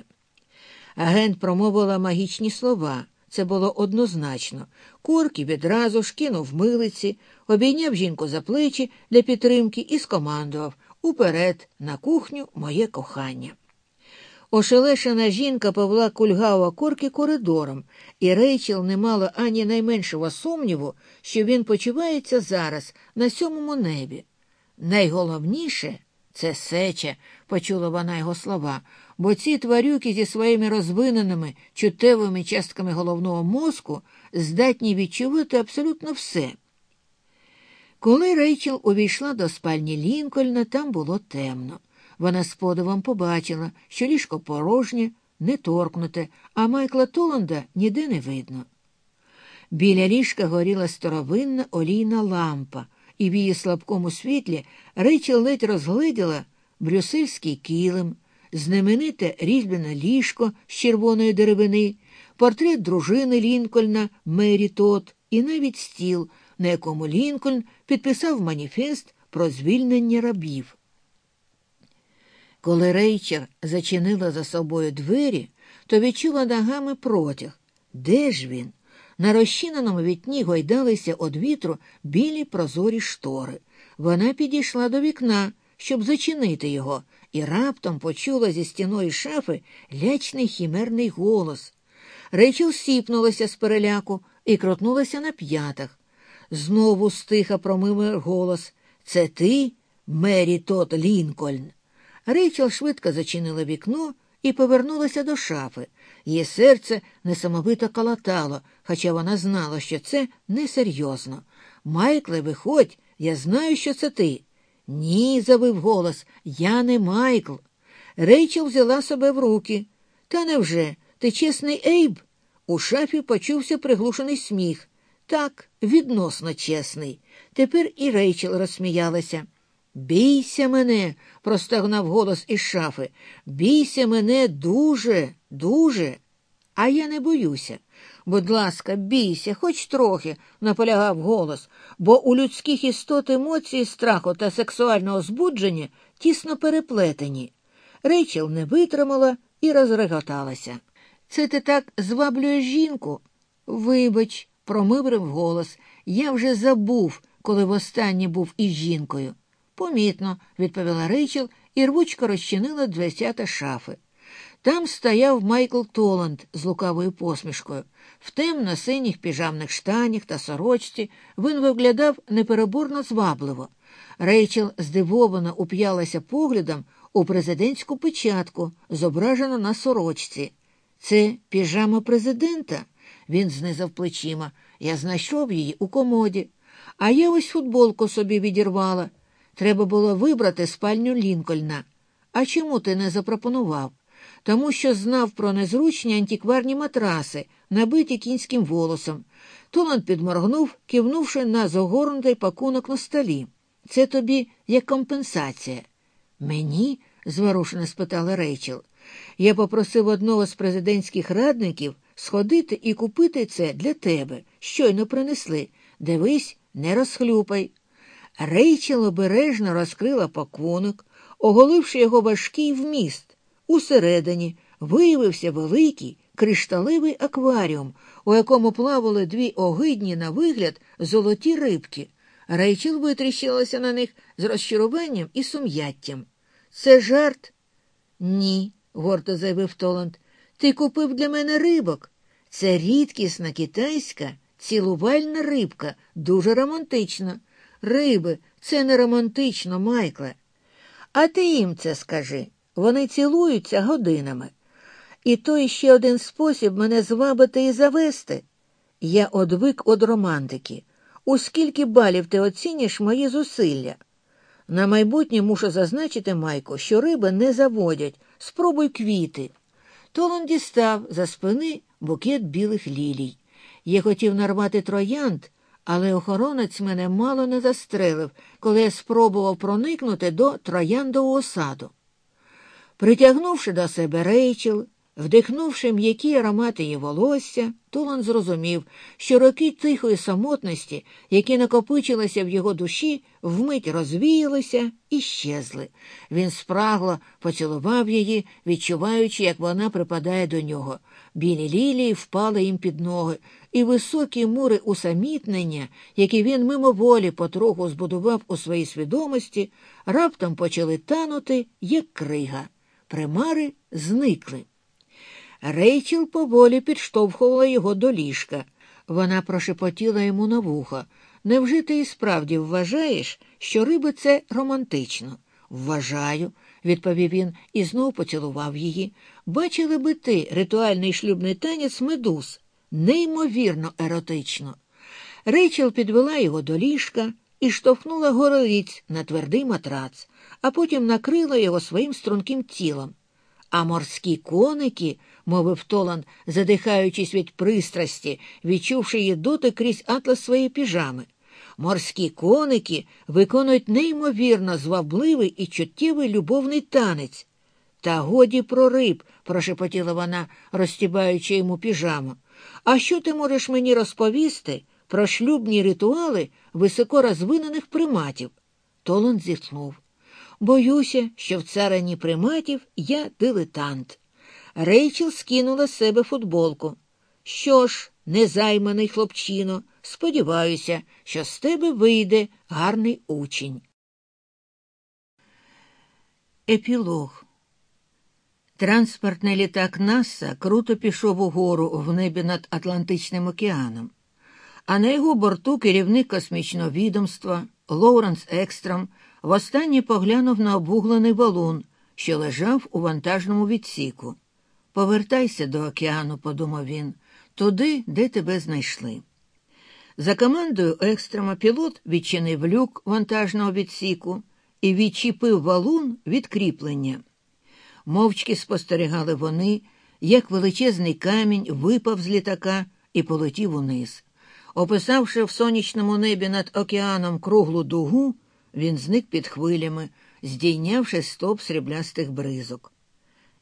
Speaker 1: Агент промовила магічні слова. Це було однозначно. Коркі відразу ж кинув милиці, обійняв жінку за плечі для підтримки і скомандував уперед, на кухню, моє кохання. Ошелешена жінка повела кульгава корки коридором, і Рейчел не мала ані найменшого сумніву, що він почувається зараз на сьомому небі. Найголовніше це сеча, почула вона його слова, бо ці тварюки зі своїми розвиненими чутевими частками головного мозку здатні відчувати абсолютно все. Коли Рейчел увійшла до спальні Лінкольна, там було темно. Вона з подивом побачила, що ліжко порожнє, не торкнуте, а Майкла Толанда ніде не видно. Біля ліжка горіла старовинна олійна лампа і в її слабкому світлі Рейчел ледь розгледіла брюссельський килим, знамените різьблене ліжко з червоної деревини, портрет дружини Лінкольна Мері Тот і навіть стіл, на якому Лінкольн підписав маніфест про звільнення рабів. Коли Рейчер зачинила за собою двері, то відчула ногами протяг. Де ж він? На розчиненому вікні гойдалися од вітру білі прозорі штори. Вона підійшла до вікна, щоб зачинити його, і раптом почула зі стіної шафи лячний хімерний голос. Рейчел сіпнулася з переляку і крутнулася на п'ятах. Знову стиха промив голос Це ти, Мері Тот Лінкольн. Рейчел швидко зачинила вікно і повернулася до шафи. Її серце несамовито калатало, хоча вона знала, що це несерйозно. Майкле, виходь, я знаю, що це ти. Ні, завив голос, я не Майкл. Рейчел взяла себе в руки. Та невже? Ти чесний Ейб? У шафі почувся приглушений сміх. Так, відносно чесний. Тепер і Рейчел розсміялася. Бійся мене, простагнав голос із шафи. Бійся мене дуже, дуже. А я не боюся. Будь ласка, бійся, хоч трохи, наполягав голос, бо у людських істот емоції страху та сексуального збудження тісно переплетені. Рейчел не витримала і розреготалася. Це ти так зваблюєш жінку? Вибач, промиврив голос. Я вже забув, коли востаннє був із жінкою. Помітно, відповіла Рейчел і рвучко розчинила дверцята шафи. Там стояв Майкл Толанд з лукавою посмішкою. В темно синіх піжамних штанях та сорочці він виглядав непереборно звабливо. Рейчел здивовано уп'ялася поглядом у президентську печатку, зображену на сорочці. Це піжама президента. Він знизав плечима. Я знайшов її у комоді. А я ось футболку собі відірвала. Треба було вибрати спальню Лінкольна. А чому ти не запропонував? Тому що знав про незручні антикварні матраси, набиті кінським волосом. Толанд підморгнув, кивнувши на загорнутий пакунок на столі. Це тобі як компенсація. Мені? зворушено спитала Рейчел. Я попросив одного з президентських радників сходити і купити це для тебе. Щойно принесли. Дивись, не розхлюпай. Рейчел обережно розкрила пакунок, оголивши його важкий вміст. Усередині виявився великий кришталевий акваріум, у якому плавали дві огидні на вигляд золоті рибки. Рейчел витріщилася на них з розчаруванням і сум'яттям. Це жарт? Ні, гордо заявив Толанд. Ти купив для мене рибок. Це рідкісна китайська цілувальна рибка, дуже романтична. Риби, це не романтично, Майкле. А ти їм це скажи. Вони цілуються годинами. І то іще один спосіб мене звабити і завести. Я одвик од романтики. У скільки балів ти оцінюєш мої зусилля? На майбутнє мушу зазначити, Майко, що риби не заводять. Спробуй квіти. Толон дістав за спини букет білих лілій. Я хотів нарвати троянд, але охоронець мене мало не застрелив, коли я спробував проникнути до трояндового саду. Притягнувши до себе рейчел, Вдихнувши м'які аромати її волосся, Тулан зрозумів, що роки тихої самотності, які накопичилися в його душі, вмить розвіялися і щезли. Він спрагло поцілував її, відчуваючи, як вона припадає до нього. Білі лілії впали їм під ноги, і високі мури усамітнення, які він мимоволі потроху збудував у своїй свідомості, раптом почали танути, як крига. Примари зникли. Рейчел поволі підштовхувала його до ліжка. Вона прошепотіла йому на вухо. Невже ти і справді вважаєш, що риби це романтично? Вважаю, відповів він і знов поцілував її. Бачили би ти ритуальний шлюбний танець медуз, неймовірно еротично. Рейчел підвела його до ліжка і штовхнула горовіць на твердий матрац, а потім накрила його своїм струнким тілом. А морські коники, мовив Толан, задихаючись від пристрасті, відчувши її доти крізь атлас своєї піжами. Морські коники виконують неймовірно звабливий і чуттєвий любовний танець. Та годі про риб, прошепотіла вона, розтібаючи йому піжаму. А що ти можеш мені розповісти про шлюбні ритуали високо розвинених приматів? Толан зітхнув. Боюся, що в царині приматів я дилетант. Рейчел скинула з себе футболку. Що ж, незайманий хлопчино, сподіваюся, що з тебе вийде гарний учень. Епілог Транспортний літак Наса круто пішов угору в небі над Атлантичним океаном, а на його борту керівник космічного відомства Лоуренс Екстрам востаннє поглянув на обуглений валун, що лежав у вантажному відсіку. Повертайся до океану, подумав він, туди, де тебе знайшли. За командою екстрема пілот відчинив люк вантажного відсіку і відчіпив валун від кріплення. Мовчки спостерігали вони, як величезний камінь випав з літака і полетів униз. Описавши в сонячному небі над океаном круглу дугу, він зник під хвилями, здійнявши стоп сріблястих бризок.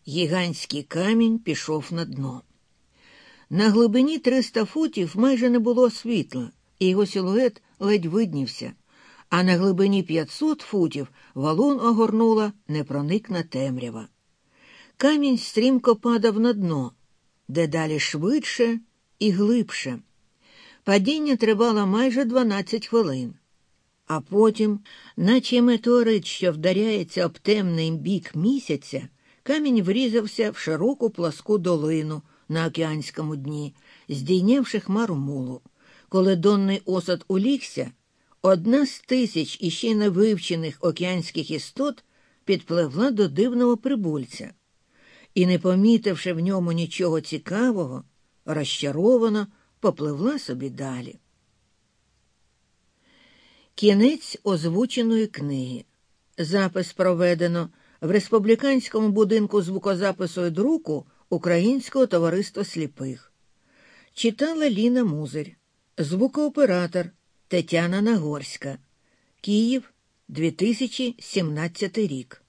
Speaker 1: Гігантський камінь пішов на дно. На глибині 300 футів майже не було світла, і його силует ледь виднівся, а на глибині 500 футів валун огорнула непроникна темрява. Камінь стрімко падав на дно, дедалі швидше і глибше. Падіння тривало майже 12 хвилин. А потім, наче метеорит, що вдаряється об темний бік місяця, камінь врізався в широку пласку долину на океанському дні, здійнявши хмару мулу. Коли донний осад улігся, одна з тисяч іще не вивчених океанських істот підпливла до дивного прибульця і, не помітивши в ньому нічого цікавого, розчаровано попливла собі далі. Кінець озвученої книги. Запис проведено в республіканському будинку звукозапису і друку Українського товариства сліпих. Читала Ліна Музир, звукооператор Тетяна Нагорська, Київ, 2017 рік.